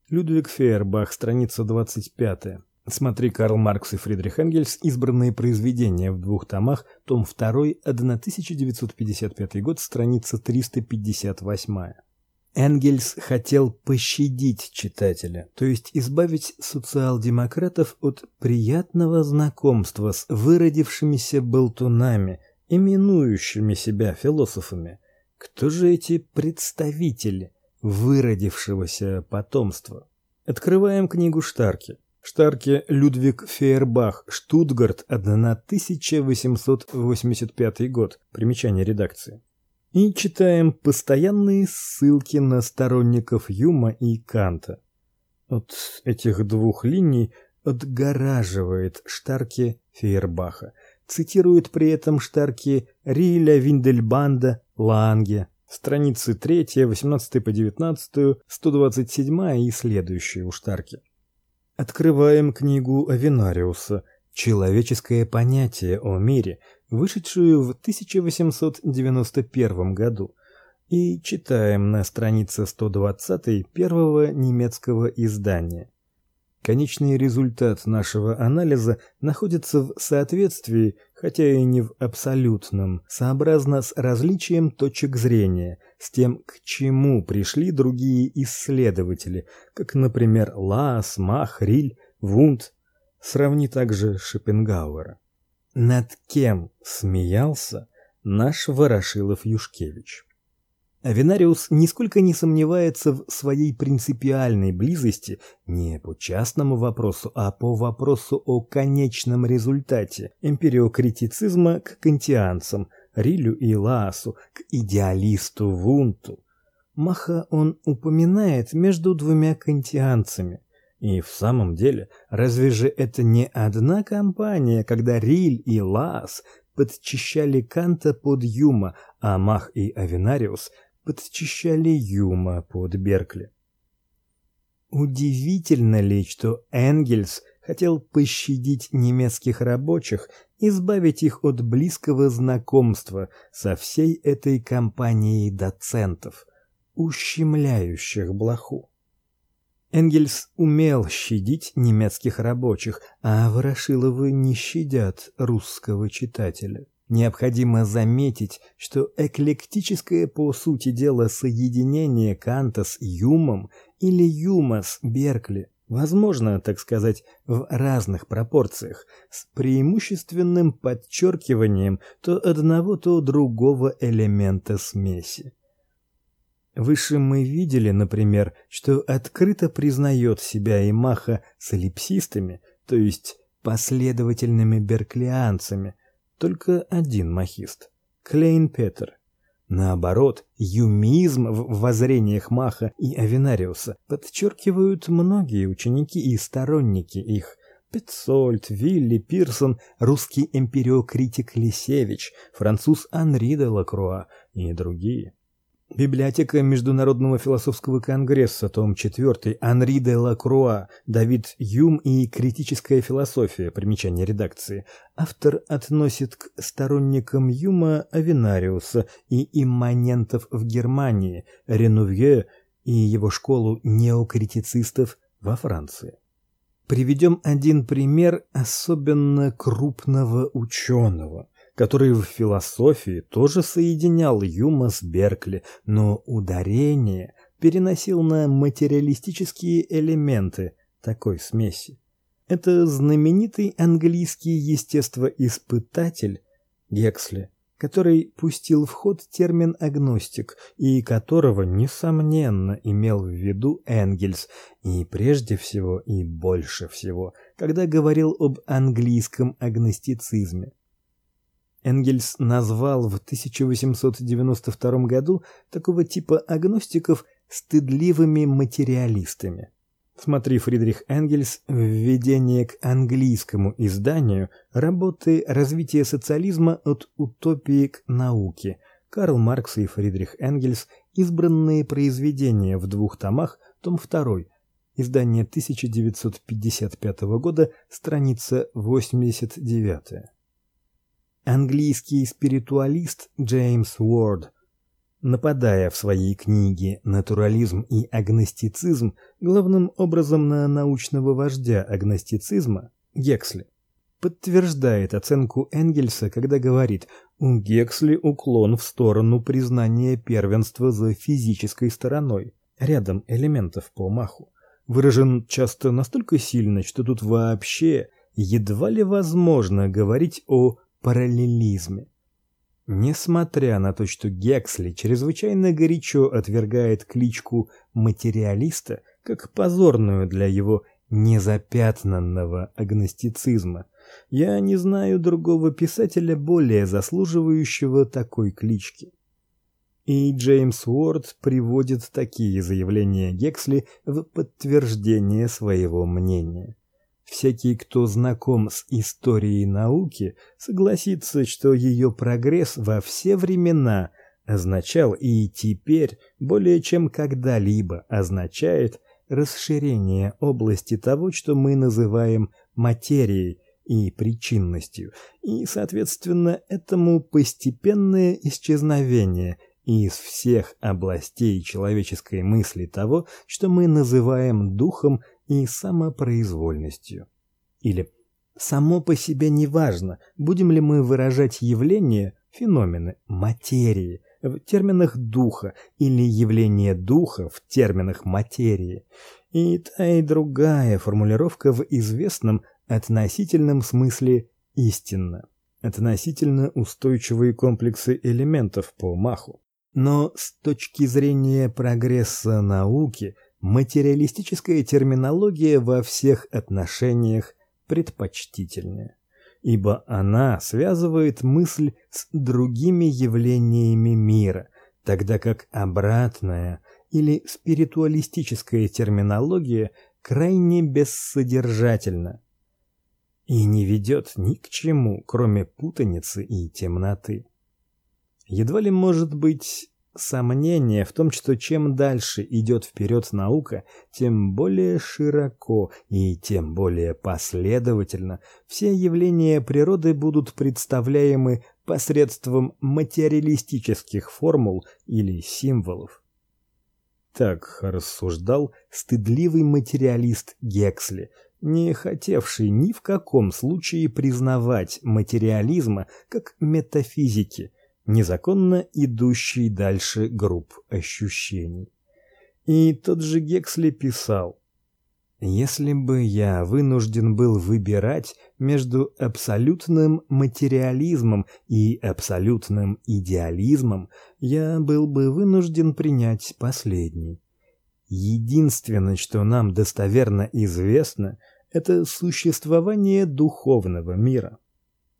Людвиг Фейербах, страница 25. Смотри Карл Маркс и Фридрих Энгельс. Избранные произведения в двух томах. Том 2, 1955 год, страница 358. Энгельс хотел пощадить читателя, то есть избавить социал-демократов от приятного знакомства с выродившимися болтунами, именующими себя философами. Кто же эти представители выродившегося потомства? Открываем книгу Штарки. Штарке Людвиг Фейербах, Штутгарт, 1885 год. Примечание редакции и читаем постоянные ссылки на сторонников Юма и Канта. От этих двух линий отгораживает Штарке Фейербаха, цитирует при этом Штарке Риля Виндельбанда, Ланге, страницы 3, 18 по 19, 127 и следующие у Штарки. Открываем книгу Авенариуса Человеческое понятие о мире, вышедшую в 1891 году, и читаем на странице 120 первого немецкого издания. Конечный результат нашего анализа находится в соответствии, хотя и не в абсолютном, сообразно с различием точек зрения, с тем, к чему пришли другие исследователи, как, например, Лаас, Мах, Вунд. Сравни также Шопенгауэра. Над кем смеялся наш Ворошилов-Юшкевич? Авинариус нисколько не сомневается в своей принципиальной близости не по частному вопросу, а по вопросу о конечном результате эмпириокритицизма к кантианцам, Рилю и Лаасу, к идеалисту Вунту. Маха он упоминает между двумя кантианцами. И в самом деле, разве же это не одна компания, когда Риль и Лаас подчищали Канта под Юма, а Мах и Авинариус – подчищали Юма под Беркли. Удивительно ли, что Энгельс хотел пощадить немецких рабочих, избавить их от близкого знакомства со всей этой компанией доцентов, ущемляющих блоху. Энгельс умел щадить немецких рабочих, а Ворошиловы не щадят русского читателя. Необходимо заметить, что эклектическое по сути дела соединение Канта с Юмом или Юма с Беркли возможно, так сказать, в разных пропорциях, с преимущественным подчеркиванием то одного, то другого элемента смеси. Выше мы видели, например, что открыто признает себя Имаха солипсистами, то есть последовательными берклианцами, только один махист Клейн Петер. Наоборот, юмизм в воззрениях Маха и Авинариуса подчеркивают многие ученики и сторонники их. Петцольд, Вилли Пирсон, русский эмпириокритик Лисевич, француз Анри де Лакруа и другие. Библиотека Международного философского конгресса, том 4, Анри де Лакруа, Давид Юм и критическая философия, примечание редакции. Автор относит к сторонникам Юма Авинариуса и имманентов в Германии, Ренувье и его школу неокритицистов во Франции. Приведем один пример особенно крупного ученого – который в философии тоже соединял Юма с Беркли, но ударение переносил на материалистические элементы такой смеси. Это знаменитый английский естествоиспытатель Гексли, который пустил в ход термин агностик и которого несомненно имел в виду Энгельс, и прежде всего и больше всего, когда говорил об английском агностицизме. Энгельс назвал в 1892 году такого типа агностиков стыдливыми материалистами. Смотри Фридрих Энгельс Введение к английскому изданию работы Развитие социализма от утопии к науке. Карл Маркс и Фридрих Энгельс. Избранные произведения в двух томах, том 2. Издание 1955 года, страница 89 английский спиритуалист Джеймс Уорд, нападая в своей книге Натурализм и агностицизм главным образом на научного вождя агностицизма Гексли, подтверждает оценку Энгельса, когда говорит: "У Гексли уклон в сторону признания первенства за физической стороной, рядом элементов по маху, выражен часто настолько сильно, что тут вообще едва ли возможно говорить о параллелизме. Несмотря на то, что Гексли чрезвычайно горячо отвергает кличку материалиста как позорную для его незапятнанного агностицизма, я не знаю другого писателя более заслуживающего такой клички. И Джеймс Уорд приводит такие заявления Гексли в подтверждение своего мнения. Всякий, кто знаком с историей науки, согласится, что ее прогресс во все времена означал и теперь более чем когда-либо означает расширение области того, что мы называем материей и причинностью, и, соответственно, этому постепенное исчезновение из всех областей человеческой мысли того, что мы называем духом и самопроизвольностью. Или само по себе неважно, будем ли мы выражать явления, феномены, материи в терминах духа или явление духа в терминах материи. И та и другая формулировка в известном относительном смысле истинна. Относительно устойчивые комплексы элементов по Маху. Но с точки зрения прогресса науки, материалистическая терминология во всех отношениях предпочтительнее, ибо она связывает мысль с другими явлениями мира, тогда как обратная или спиритуалистическая терминология крайне бессодержательна и не ведет ни к чему, кроме путаницы и темноты. Едва ли может быть сомнение в том, что чем дальше идет вперед наука, тем более широко и тем более последовательно все явления природы будут представляемы посредством материалистических формул или символов. Так рассуждал стыдливый материалист Гексли, не хотевший ни в каком случае признавать материализма как метафизики, незаконно идущий дальше групп ощущений. И тот же Гексли писал: если бы я вынужден был выбирать между абсолютным материализмом и абсолютным идеализмом, я был бы вынужден принять последний. Единственное, что нам достоверно известно, это существование духовного мира.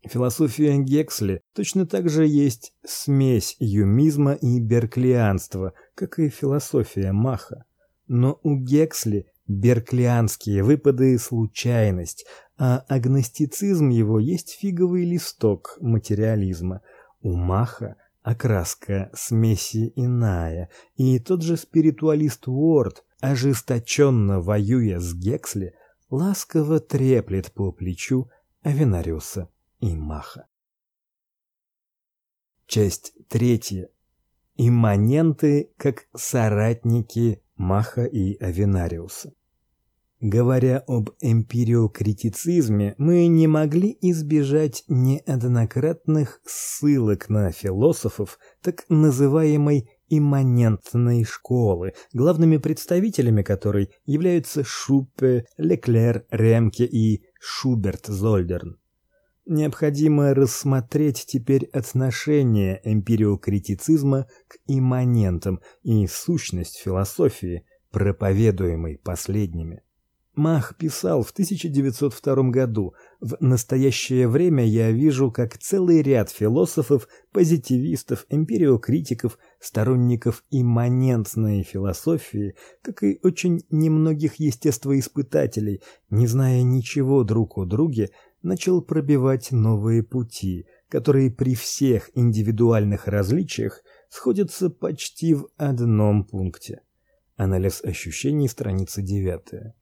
Философия Гексли точно так же есть смесь юмизма и берклианства, как и философия Маха. Но у Гексли берклианские выпады случайность, а агностицизм его есть фиговый листок материализма. У Маха окраска смеси иная, и тот же спиритуалист Уорд, ожесточенно воюя с Гексли, ласково треплет по плечу Авенариуса и Маха. Часть третья. Имманенты как соратники Маха и Авенариуса. Говоря об эмпириокритицизме, мы не могли избежать неоднократных ссылок на философов так называемой имманентной школы, главными представителями которой являются Шуппе, Леклер, Ремке и Шуберт-Зольдерн. Необходимо рассмотреть теперь отношение эмпириокритицизма к имманентам и сущность философии, проповедуемой последними. Мах писал в 1902 году: "В настоящее время я вижу, как целый ряд философов, позитивистов, эмпириокритиков, сторонников имманентной философии, как и очень немногих естествоиспытателей, не зная ничего друг о друге, начал пробивать новые пути, которые при всех индивидуальных различиях сходятся почти в одном пункте. Анализ ощущений, страница 9.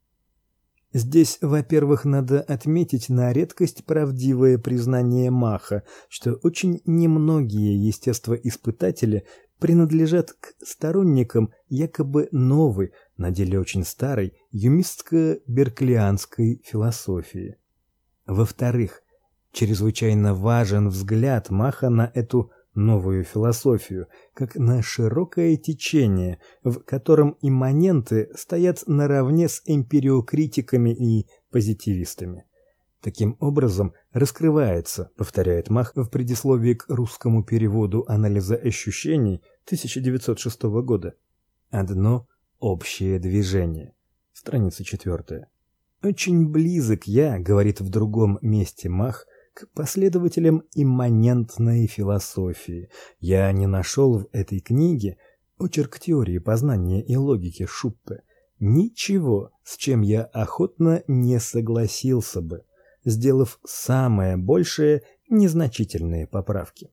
Здесь, во-первых, надо отметить на редкость правдивое признание Маха, что очень немногие естествоиспытатели принадлежат к сторонникам якобы новой, на деле очень старой, юмистско-берклианской философии. Во-вторых, чрезвычайно важен взгляд Маха на эту новую философию, как на широкое течение, в котором имманенты стоят наравне с эмпириокритиками и позитивистами. Таким образом, раскрывается, повторяет Мах в предисловии к русскому переводу анализа ощущений 1906 года, одно общее движение. Страница 4. Очень близок я, говорит в другом месте Мах, к последователям имманентной философии. Я не нашел в этой книге очерк теории познания и логики Шуппе ничего, с чем я охотно не согласился бы, сделав самое большее незначительные поправки.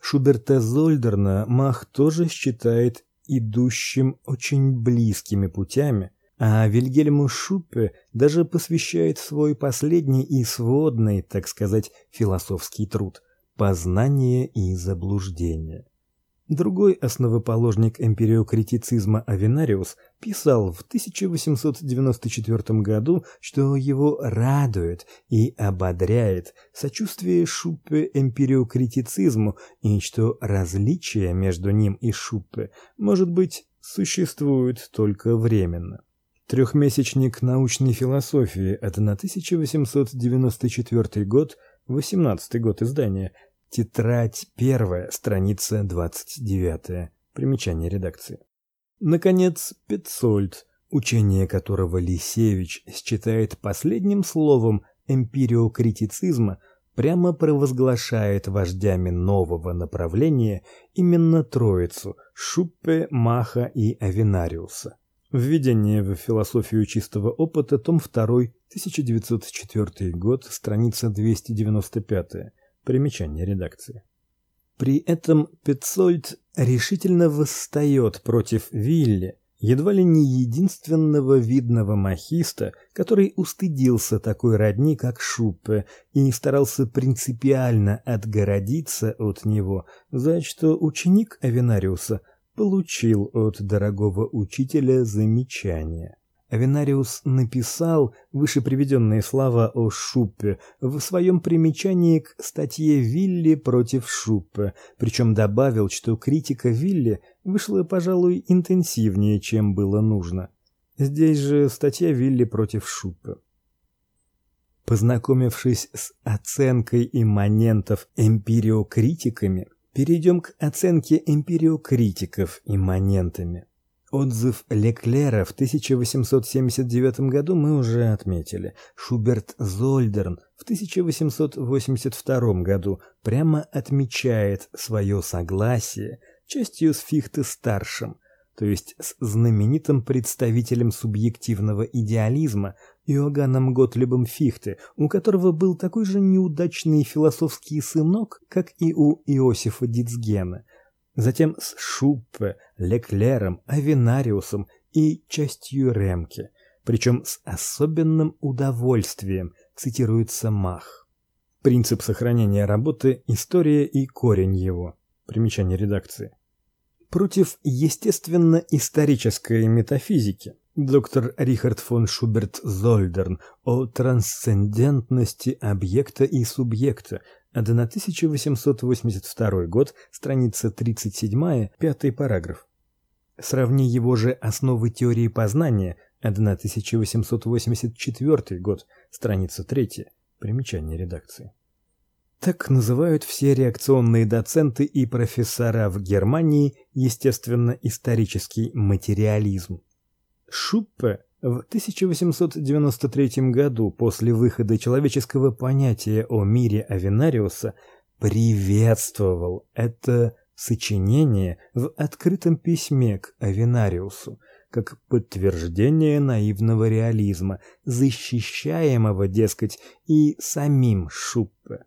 Шуберта Зольдерна Мах тоже считает идущим очень близкими путями а Вильгельму Шуппе даже посвящает свой последний и сводный, так сказать, философский труд Познание и заблуждение. Другой основоположник эмпириокритицизма Авенариус писал в 1894 году, что его радует и ободряет сочувствие Шуппе эмпириокритицизму и что различие между ним и Шуппе, может быть, существует только временно. Трехмесячник научной философии от 1894 год, 18 год издания, Тетрадь первая, страница 29. Примечание редакции. Наконец, Петцольд, учение которого Лисевич считает последним словом эмпириокритицизма, прямо провозглашает вождями нового направления именно троицу Шуппе, Маха и Авенариуса. Введение в философию чистого опыта, том 2, 1904 год, страница 295. Примечание редакции. При этом Петцольд решительно восстает против Вилли, едва ли не единственного видного махиста, который устыдился такой родни, как Шуппе, и старался принципиально отгородиться от него, за что ученик Авенариуса получил от дорогого учителя замечание. Авенариус написал выше приведенные слова о Шуппе в своем примечании к статье Вилли против Шуппе, причем добавил, что критика Вилли вышла, пожалуй, интенсивнее, чем было нужно. Здесь же статья Вилли против Шуппе. Познакомившись с оценкой имманентов эмпириокритиками, перейдем к оценке эмпириокритиков имманентами. Отзыв Леклера в 1879 году мы уже отметили. Шуберт Зольдерн в 1882 году прямо отмечает свое согласие частью с Фихте-старшим, то есть с знаменитым представителем субъективного идеализма Иоганном Готлибом Фихте, у которого был такой же неудачный философский сынок, как и у Иосифа Дицгена – затем с Шуппе, Леклером, Авенариусом и частью Ремке, причем с особенным удовольствием цитируется Мах. Принцип сохранения работы, история и корень его. Примечание редакции. Против естественно-исторической метафизики доктор Рихард фон Шуберт-Зольдерн о трансцендентности объекта и субъекта 1882 год, страница 37, пятый параграф. Сравни его же Основы теории познания, 1884 год, страница 3, примечание редакции. Так называют все реакционные доценты и профессора в Германии естественно-исторический материализм. Шуппе в 1893 году, после выхода человеческого понятия о мире Авенариуса, приветствовал это сочинение в открытом письме к Авенариусу как подтверждение наивного реализма, защищаемого, дескать, и самим Шуппе.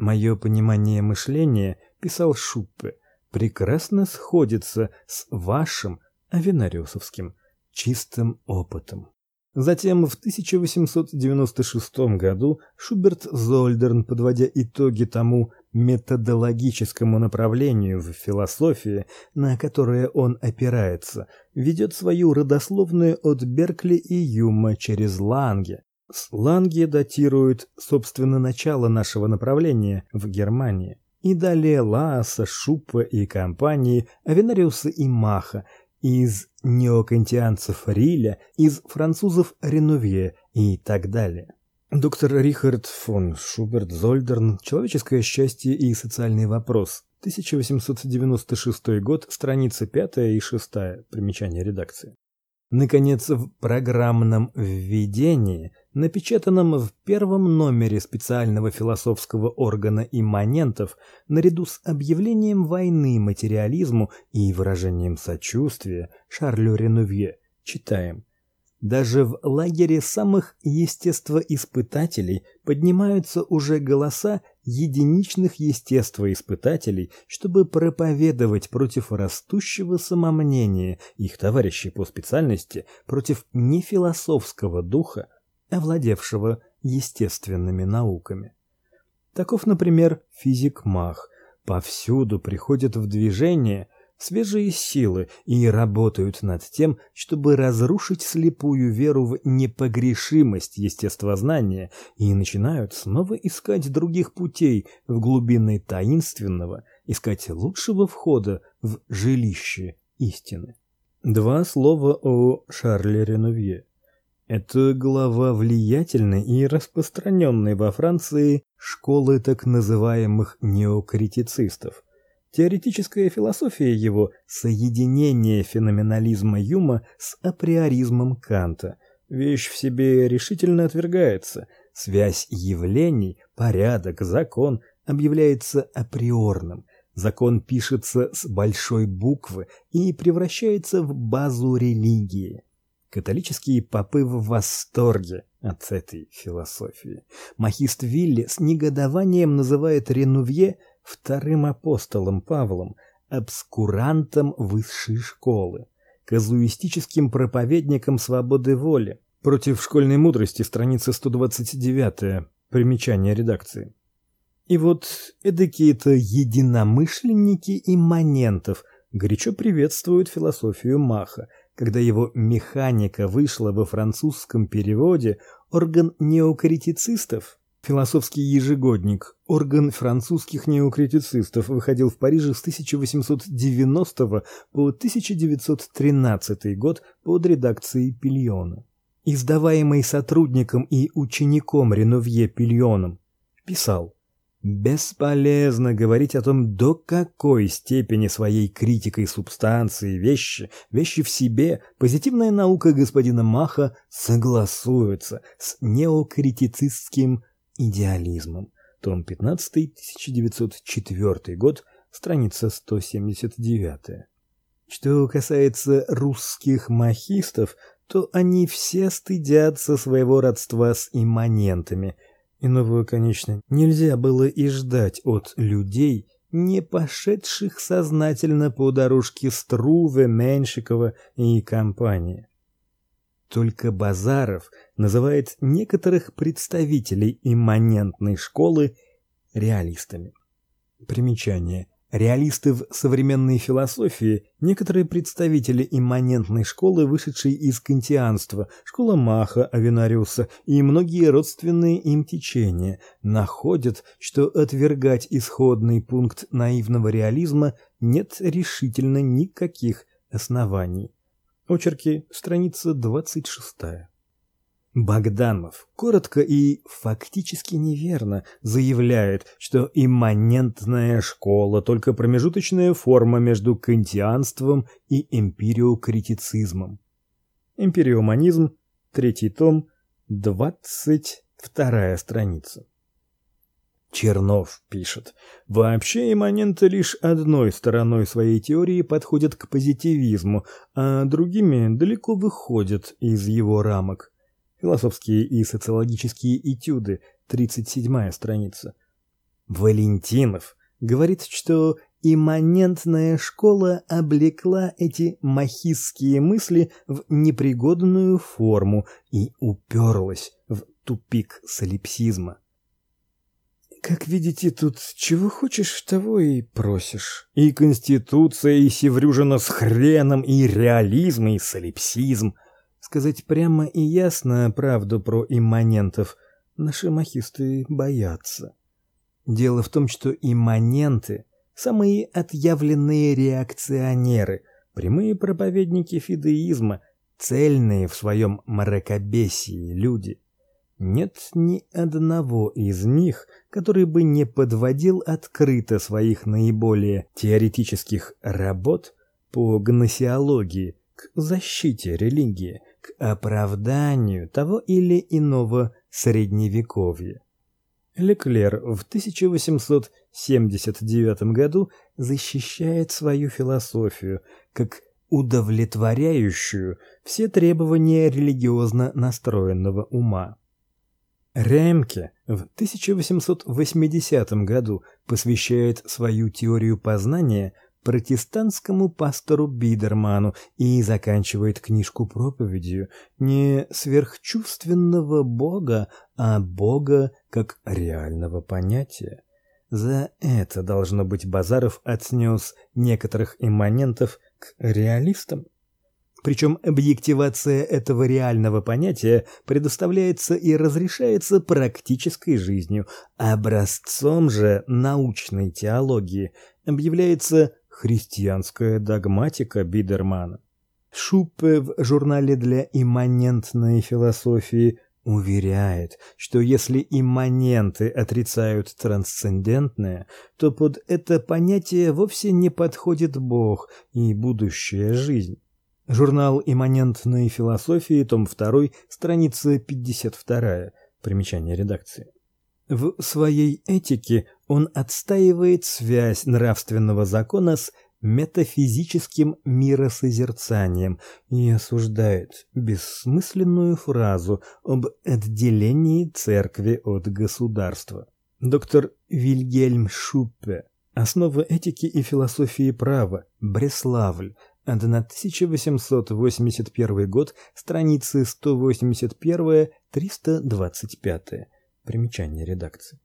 Мое понимание мышления, писал Шуппе, прекрасно сходится с вашим авенариусовским чистым опытом. Затем в 1896 году Шуберт Зольдерн, подводя итоги тому методологическому направлению в философии, на которое он опирается, ведет свою родословную от Беркли и Юма через Ланге. С Ланге датирует, собственно, начало нашего направления в Германии. И далее Лааса, Шуппа и компании, Авенариуса и Маха, из неокантианцев Риля, из французов Ренувье и так далее. Доктор Рихард фон Шуберт-Зольдерн «Человеческое счастье и социальный вопрос», 1896 год, страница 5 и 6, примечание редакции. Наконец, в программном введении, напечатанном в первом номере специального философского органа имманентов, наряду с объявлением войны материализму и выражением сочувствия Шарлю Ренувье, читаем: даже в лагере самых естествоиспытателей поднимаются уже голоса единичных естествоиспытателей, чтобы проповедовать против растущего самомнения их товарищей по специальности, против нефилософского духа, овладевшего естественными науками. Таков, например, физик Мах, повсюду приходят в движение свежие силы и работают над тем, чтобы разрушить слепую веру в непогрешимость естествознания и начинают снова искать других путей в глубины таинственного, искать лучшего входа в жилище истины. Два слова о Шарле Ренувье. Это глава влиятельной и распространенной во Франции школы так называемых неокритицистов. Теоретическая философия его соединение феноменализма Юма с априоризмом Канта. Вещь в себе решительно отвергается. Связь явлений, порядок, закон объявляется априорным. Закон пишется с большой буквы и превращается в базу религии. Католические попы в восторге от этой философии. Махист Вилли с негодованием называет Ренувье вторым апостолом Павлом, обскурантом высшей школы, казуистическим проповедником свободы воли. Против школьной мудрости, страница 129, примечание редакции. И вот эдакие-то единомышленники имманентов горячо приветствуют философию Маха. Когда его механика вышла во французском переводе, орган неокритицистов, философский ежегодник, орган французских неокритицистов, выходил в Париже с 1890 по 1913 год под редакцией Пильона. Издаваемый сотрудником и учеником Ренувье Пильоном, писал Бесполезно говорить о том, до какой степени своей критикой субстанции вещи, вещи в себе, позитивная наука господина Маха согласуется с неокритицистским идеализмом. Том 15, 1904 год, страница 179. Что касается русских махистов, то они все стыдятся своего родства с имманентами – Иного, конечно, нельзя было и ждать от людей, не пошедших сознательно по дорожке Струве, Меншикова и компании. Только Базаров называет некоторых представителей имманентной школы реалистами. Примечание. Реалисты в современной философии, некоторые представители имманентной школы, вышедшей из кантианства, школа Маха, Авенариуса и многие родственные им течения, находят, что отвергать исходный пункт наивного реализма нет решительно никаких оснований. Очерки, страница 26. Богданов коротко и фактически неверно заявляет, что имманентная школа только промежуточная форма между кантианством и эмпириокритицизмом. Эмпириоманизм, третий том, двадцать вторая страница. Чернов пишет: "Вообще имманенты лишь одной стороной своей теории подходят к позитивизму, а другими далеко выходят из его рамок. Философские и социологические этюды, 37-я страница. Валентинов говорит, что имманентная школа облекла эти махистские мысли в непригодную форму и уперлась в тупик солипсизма. Как видите, тут чего хочешь, того и просишь. И конституция, и севрюжина с хреном, и реализм, и солипсизм — Сказать прямо и ясно правду про имманентов наши махисты боятся. Дело в том, что имманенты самые отъявленные реакционеры, прямые проповедники фидеизма, цельные в своем мракобесии люди. Нет ни одного из них, который бы не подводил открыто своих наиболее теоретических работ по гносеологии к защите религии, оправданию того или иного средневековья. Леклер в 1879 году защищает свою философию как удовлетворяющую все требования религиозно настроенного ума. Ремке в 1880 году посвящает свою теорию познания протестантскому пастору Бидерману и заканчивает книжку проповедью не сверхчувственного бога, а бога как реального понятия. За это должно быть Базаров отнес некоторых имманентов к реалистам. Причем объективация этого реального понятия предоставляется и разрешается практической жизнью. Образцом же научной теологии объявляется христианская догматика Бидермана. Шуппе в журнале для имманентной философии уверяет, что если имманенты отрицают трансцендентное, то под это понятие вовсе не подходит Бог и будущая жизнь. Журнал Имманентной философии, том 2, страница 52. Примечание редакции. В своей этике он отстаивает связь нравственного закона с метафизическим миросозерцанием и осуждает бессмысленную фразу об отделении церкви от государства. Доктор Вильгельм Шуппе. Основа этики и философии права. Бреславль. 1881 год, страницы 181-325. Примечание редакции.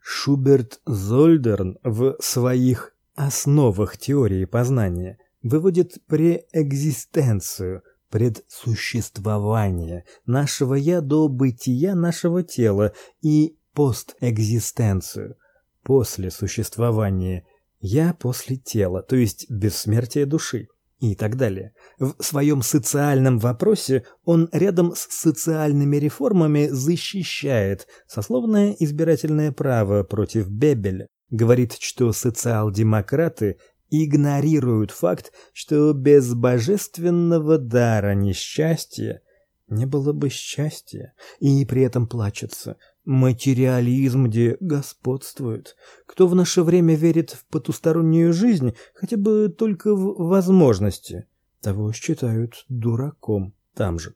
Шуберт Зольдерн в своих основах теории познания выводит преэкзистенцию, предсуществование нашего я до бытия нашего тела и постэкзистенцию, после существования я после тела, то есть бессмертие души и так далее. В своем социальном вопросе он рядом с социальными реформами защищает сословное избирательное право против Бебеля. Говорит, что социал-демократы игнорируют факт, что без божественного дара несчастья не было бы счастья, и при этом плачется – Материализм где господствует. Кто в наше время верит в потустороннюю жизнь, хотя бы только в возможности, того считают дураком там же.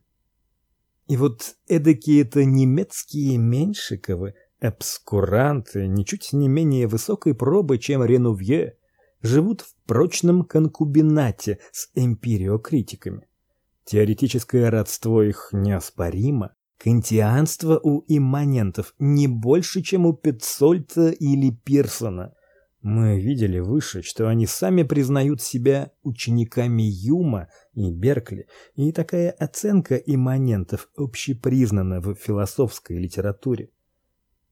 И вот эдакие-то немецкие Меньшиковы, обскуранты, ничуть не менее высокой пробы, чем Ренувье, живут в прочном конкубинате с эмпириокритиками. Теоретическое родство их неоспоримо, Кантианство у имманентов не больше, чем у Петцольта или Пирсона. Мы видели выше, что они сами признают себя учениками Юма и Беркли, и такая оценка имманентов общепризнана в философской литературе.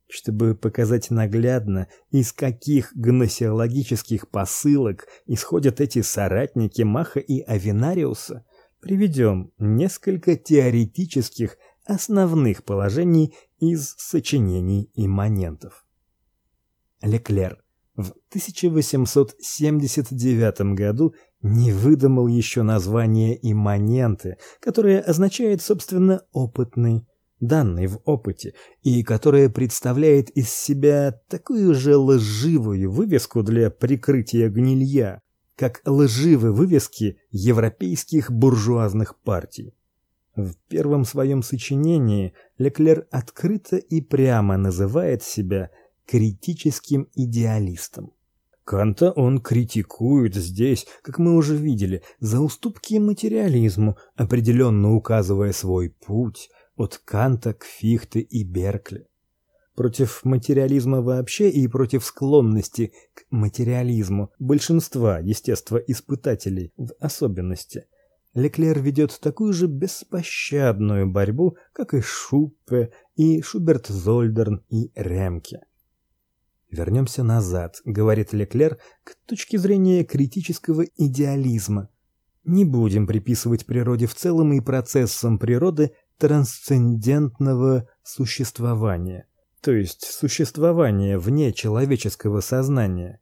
Чтобы показать наглядно, из каких гносеологических посылок исходят эти соратники Маха и Авинариуса, приведем несколько теоретических основных положений из сочинений имманентов. Леклер в 1879 году не выдумал еще название имманенты, которое означает, собственно, опытный, данный в опыте, и которое представляет из себя такую же лживую вывеску для прикрытия гнилья, как лживые вывески европейских буржуазных партий. В первом своем сочинении Леклер открыто и прямо называет себя критическим идеалистом. Канта он критикует здесь, как мы уже видели, за уступки материализму, определенно указывая свой путь от Канта к Фихте и Беркли. Против материализма вообще и против склонности к материализму большинства естествоиспытателей в особенности – Леклер ведет такую же беспощадную борьбу, как и Шуппе, и Шуберт Зольдерн, и Ремке. Вернемся назад, говорит Леклер, к точке зрения критического идеализма. Не будем приписывать природе в целом и процессам природы трансцендентного существования, то есть существования вне человеческого сознания.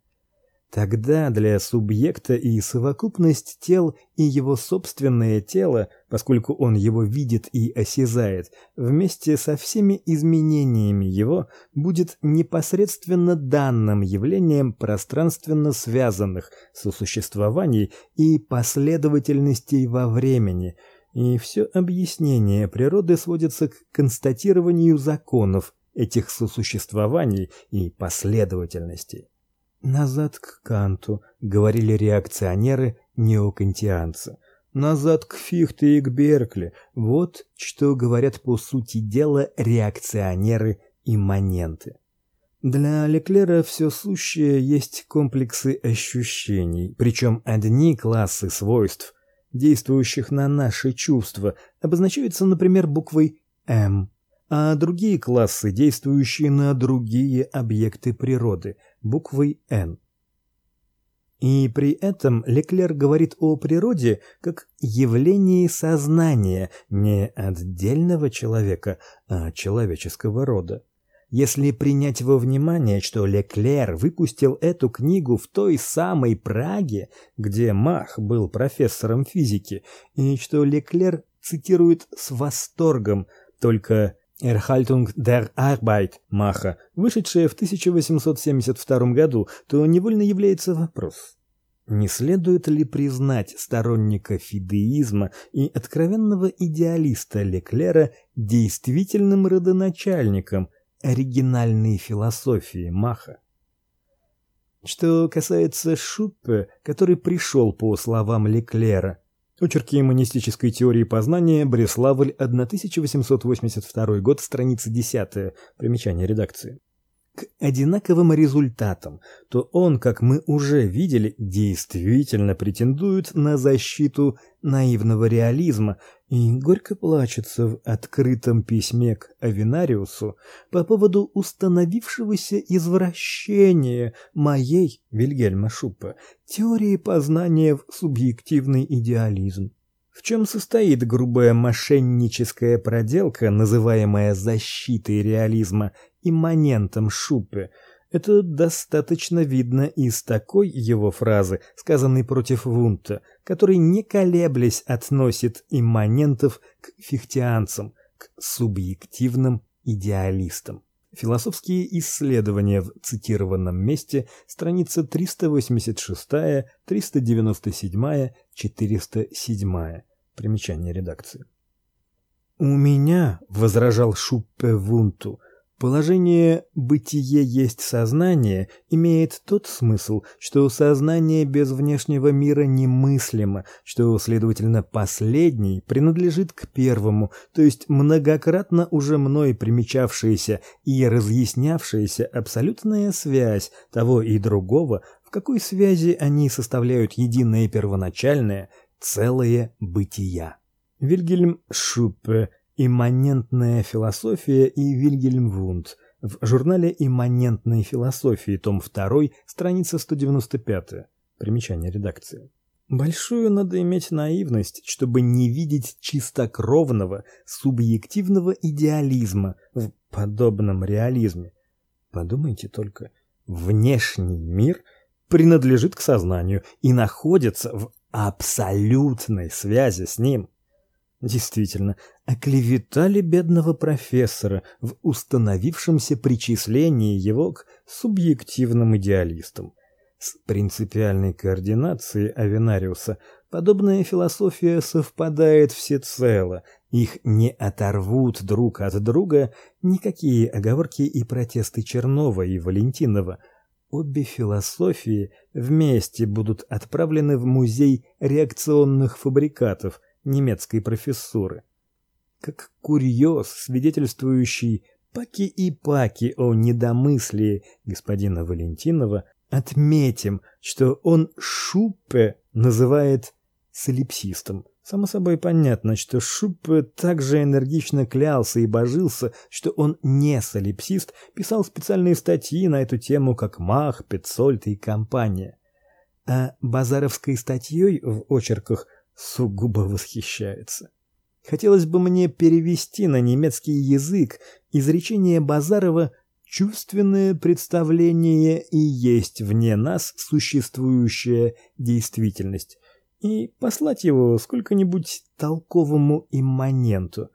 Тогда для субъекта и совокупность тел и его собственное тело, поскольку он его видит и осязает, вместе со всеми изменениями его будет непосредственно данным явлением пространственно связанных сосуществований и последовательностей во времени, и все объяснение природы сводится к констатированию законов этих сосуществований и последовательностей. Назад к Канту, говорили реакционеры, неокантианцы. Назад к Фихте и к Беркли. Вот что говорят по сути дела реакционеры имманенты. Для Леклера все сущее есть комплексы ощущений, причем одни классы свойств, действующих на наши чувства, обозначаются, например, буквой М, а другие классы, действующие на другие объекты природы, буквой Н. И при этом Леклер говорит о природе как явлении сознания не отдельного человека, а человеческого рода. Если принять во внимание, что Леклер выпустил эту книгу в той самой Праге, где Мах был профессором физики, и что Леклер цитирует с восторгом только Erhaltung der Arbeit Маха, вышедшая в 1872 году, то невольно является вопрос: не следует ли признать сторонника фидеизма и откровенного идеалиста Леклера действительным родоначальником оригинальной философии Маха. Что касается Шуппе, который пришел по словам Леклера, Очерки монистической теории познания, Бреславль, 1882 год, страница 10, примечание редакции. К одинаковым результатам, то он, как мы уже видели, действительно претендует на защиту наивного реализма и горько плачется в открытом письме к Авинариусу по поводу установившегося извращения моей Вильгельма Шуппа теории познания в субъективный идеализм. В чем состоит грубая мошенническая проделка, называемая защитой реализма имманентом Шуппе. Это достаточно видно из такой его фразы, сказанной против Вунта, который не колеблясь относит имманентов к фихтианцам, к субъективным идеалистам. Философские исследования в цитированном месте, страница 386, 397, 407. Примечание редакции. У меня, возражал Шуппе Вунту, Положение «бытие есть сознание» имеет тот смысл, что сознание без внешнего мира немыслимо, что, следовательно, последний принадлежит к первому, то есть многократно уже мной примечавшаяся и разъяснявшаяся абсолютная связь того и другого, в какой связи они составляют единое первоначальное, целое бытия. Вильгельм Шуппе Имманентная философия и Вильгельм Вунд в журнале Имманентной философии, том 2, страница 195. Примечание редакции. Большую надо иметь наивность, чтобы не видеть чистокровного субъективного идеализма в подобном реализме. Подумайте только, внешний мир принадлежит к сознанию и находится в абсолютной связи с ним. Действительно, оклеветали бедного профессора в установившемся причислении его к субъективным идеалистам. С принципиальной координацией Авенариуса подобная философия совпадает всецело, их не оторвут друг от друга никакие оговорки и протесты Чернова и Валентинова. Обе философии вместе будут отправлены в музей реакционных фабрикатов – немецкой профессуры. Как курьез, свидетельствующий паки и паки о недомыслии господина Валентинова, отметим, что он Шуппе называет солипсистом. Само собой понятно, что Шуппе также энергично клялся и божился, что он не солипсист, писал специальные статьи на эту тему, как Мах, Петцольд и компания. А базаровской статьей в очерках – сугубо восхищается. Хотелось бы мне перевести на немецкий язык изречение Базарова чувственное представление и есть вне нас существующая действительность и послать его сколько-нибудь толковому имманенту.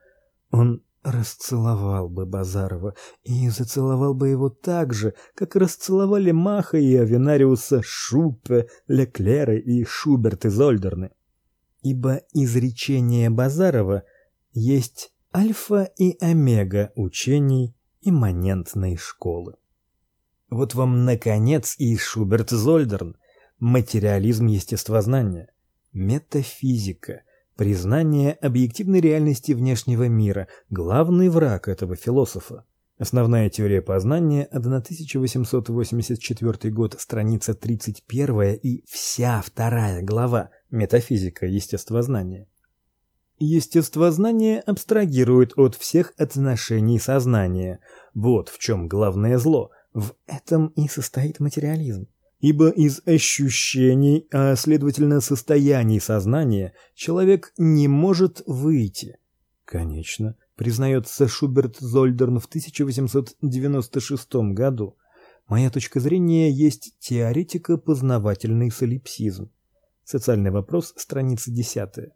Он расцеловал бы Базарова и зацеловал бы его так же, как расцеловали Маха и Авенариуса Шуппе, Леклера и Шуберт из Ольдерны ибо изречение Базарова есть альфа и омега учений имманентной школы. Вот вам наконец и Шуберт Зольдерн, материализм естествознания, метафизика, признание объективной реальности внешнего мира, главный враг этого философа. Основная теория познания, 1884 год, страница 31 и вся вторая глава Метафизика естествознания. Естествознание абстрагирует от всех отношений сознания. Вот в чем главное зло. В этом и состоит материализм. Ибо из ощущений, а следовательно состояний сознания, человек не может выйти. Конечно, признается Шуберт Зольдерн в 1896 году. Моя точка зрения есть теоретико-познавательный солипсизм. Социальный вопрос, страница 10.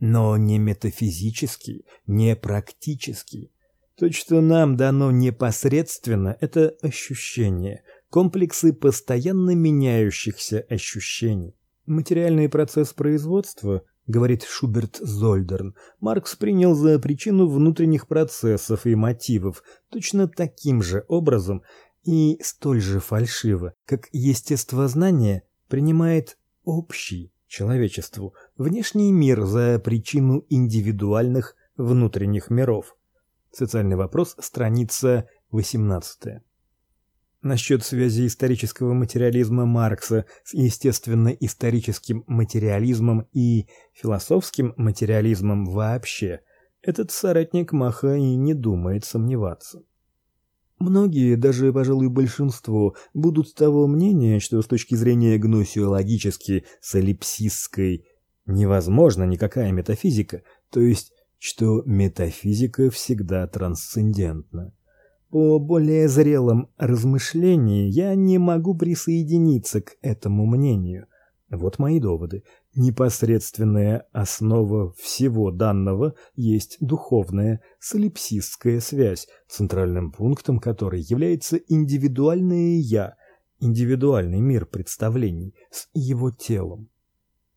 Но не метафизический, не практический. То, что нам дано непосредственно это ощущение, комплексы постоянно меняющихся ощущений. Материальный процесс производства говорит Шуберт Зольдерн, Маркс принял за причину внутренних процессов и мотивов точно таким же образом и столь же фальшиво, как естествознание принимает общий человечеству внешний мир за причину индивидуальных внутренних миров. Социальный вопрос, страница 18. Насчет связи исторического материализма Маркса с естественно-историческим материализмом и философским материализмом вообще этот соратник Маха и не думает сомневаться. Многие, даже, пожалуй, большинство, будут того мнения, что с точки зрения гносеологически солипсистской невозможна никакая метафизика, то есть что метафизика всегда трансцендентна. По более зрелым размышлениям я не могу присоединиться к этому мнению. Вот мои доводы. Непосредственная основа всего данного есть духовная солипсистская связь, центральным пунктом которой является индивидуальное я, индивидуальный мир представлений с его телом.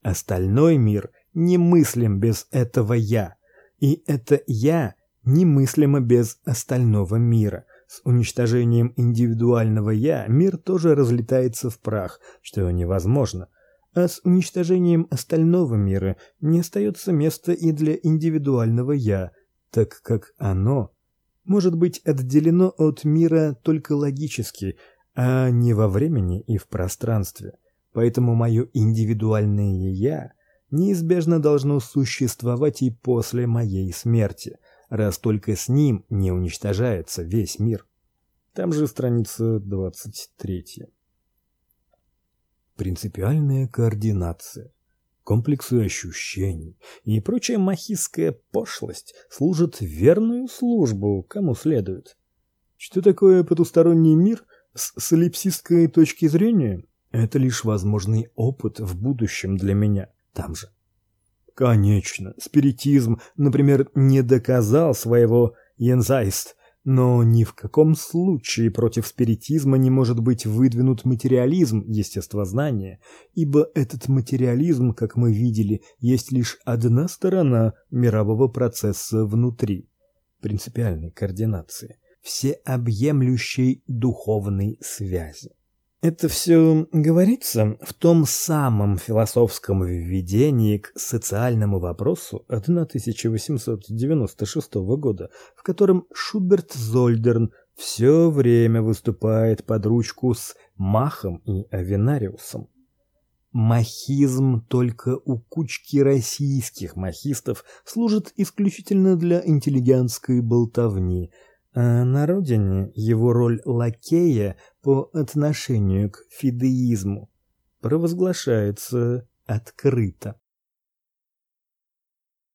Остальной мир немыслим без этого я, и это я немыслимо без остального мира. С уничтожением индивидуального я мир тоже разлетается в прах, что невозможно. А с уничтожением остального мира не остается места и для индивидуального я, так как оно может быть отделено от мира только логически, а не во времени и в пространстве. Поэтому мое индивидуальное я неизбежно должно существовать и после моей смерти раз только с ним не уничтожается весь мир. Там же страница 23. Принципиальная координация, комплексы ощущений и прочая махистская пошлость служат верную службу кому следует. Что такое потусторонний мир с солипсистской точки зрения? Это лишь возможный опыт в будущем для меня там же. Конечно, спиритизм, например, не доказал своего Янзайст, но ни в каком случае против спиритизма не может быть выдвинут материализм естествознания, ибо этот материализм, как мы видели, есть лишь одна сторона мирового процесса внутри принципиальной координации, всеобъемлющей духовной связи. Это все говорится в том самом философском введении к социальному вопросу 1896 года, в котором Шуберт Зольдерн все время выступает под ручку с Махом и Авенариусом. Махизм только у кучки российских махистов служит исключительно для интеллигентской болтовни – а на родине его роль лакея по отношению к фидеизму провозглашается открыто.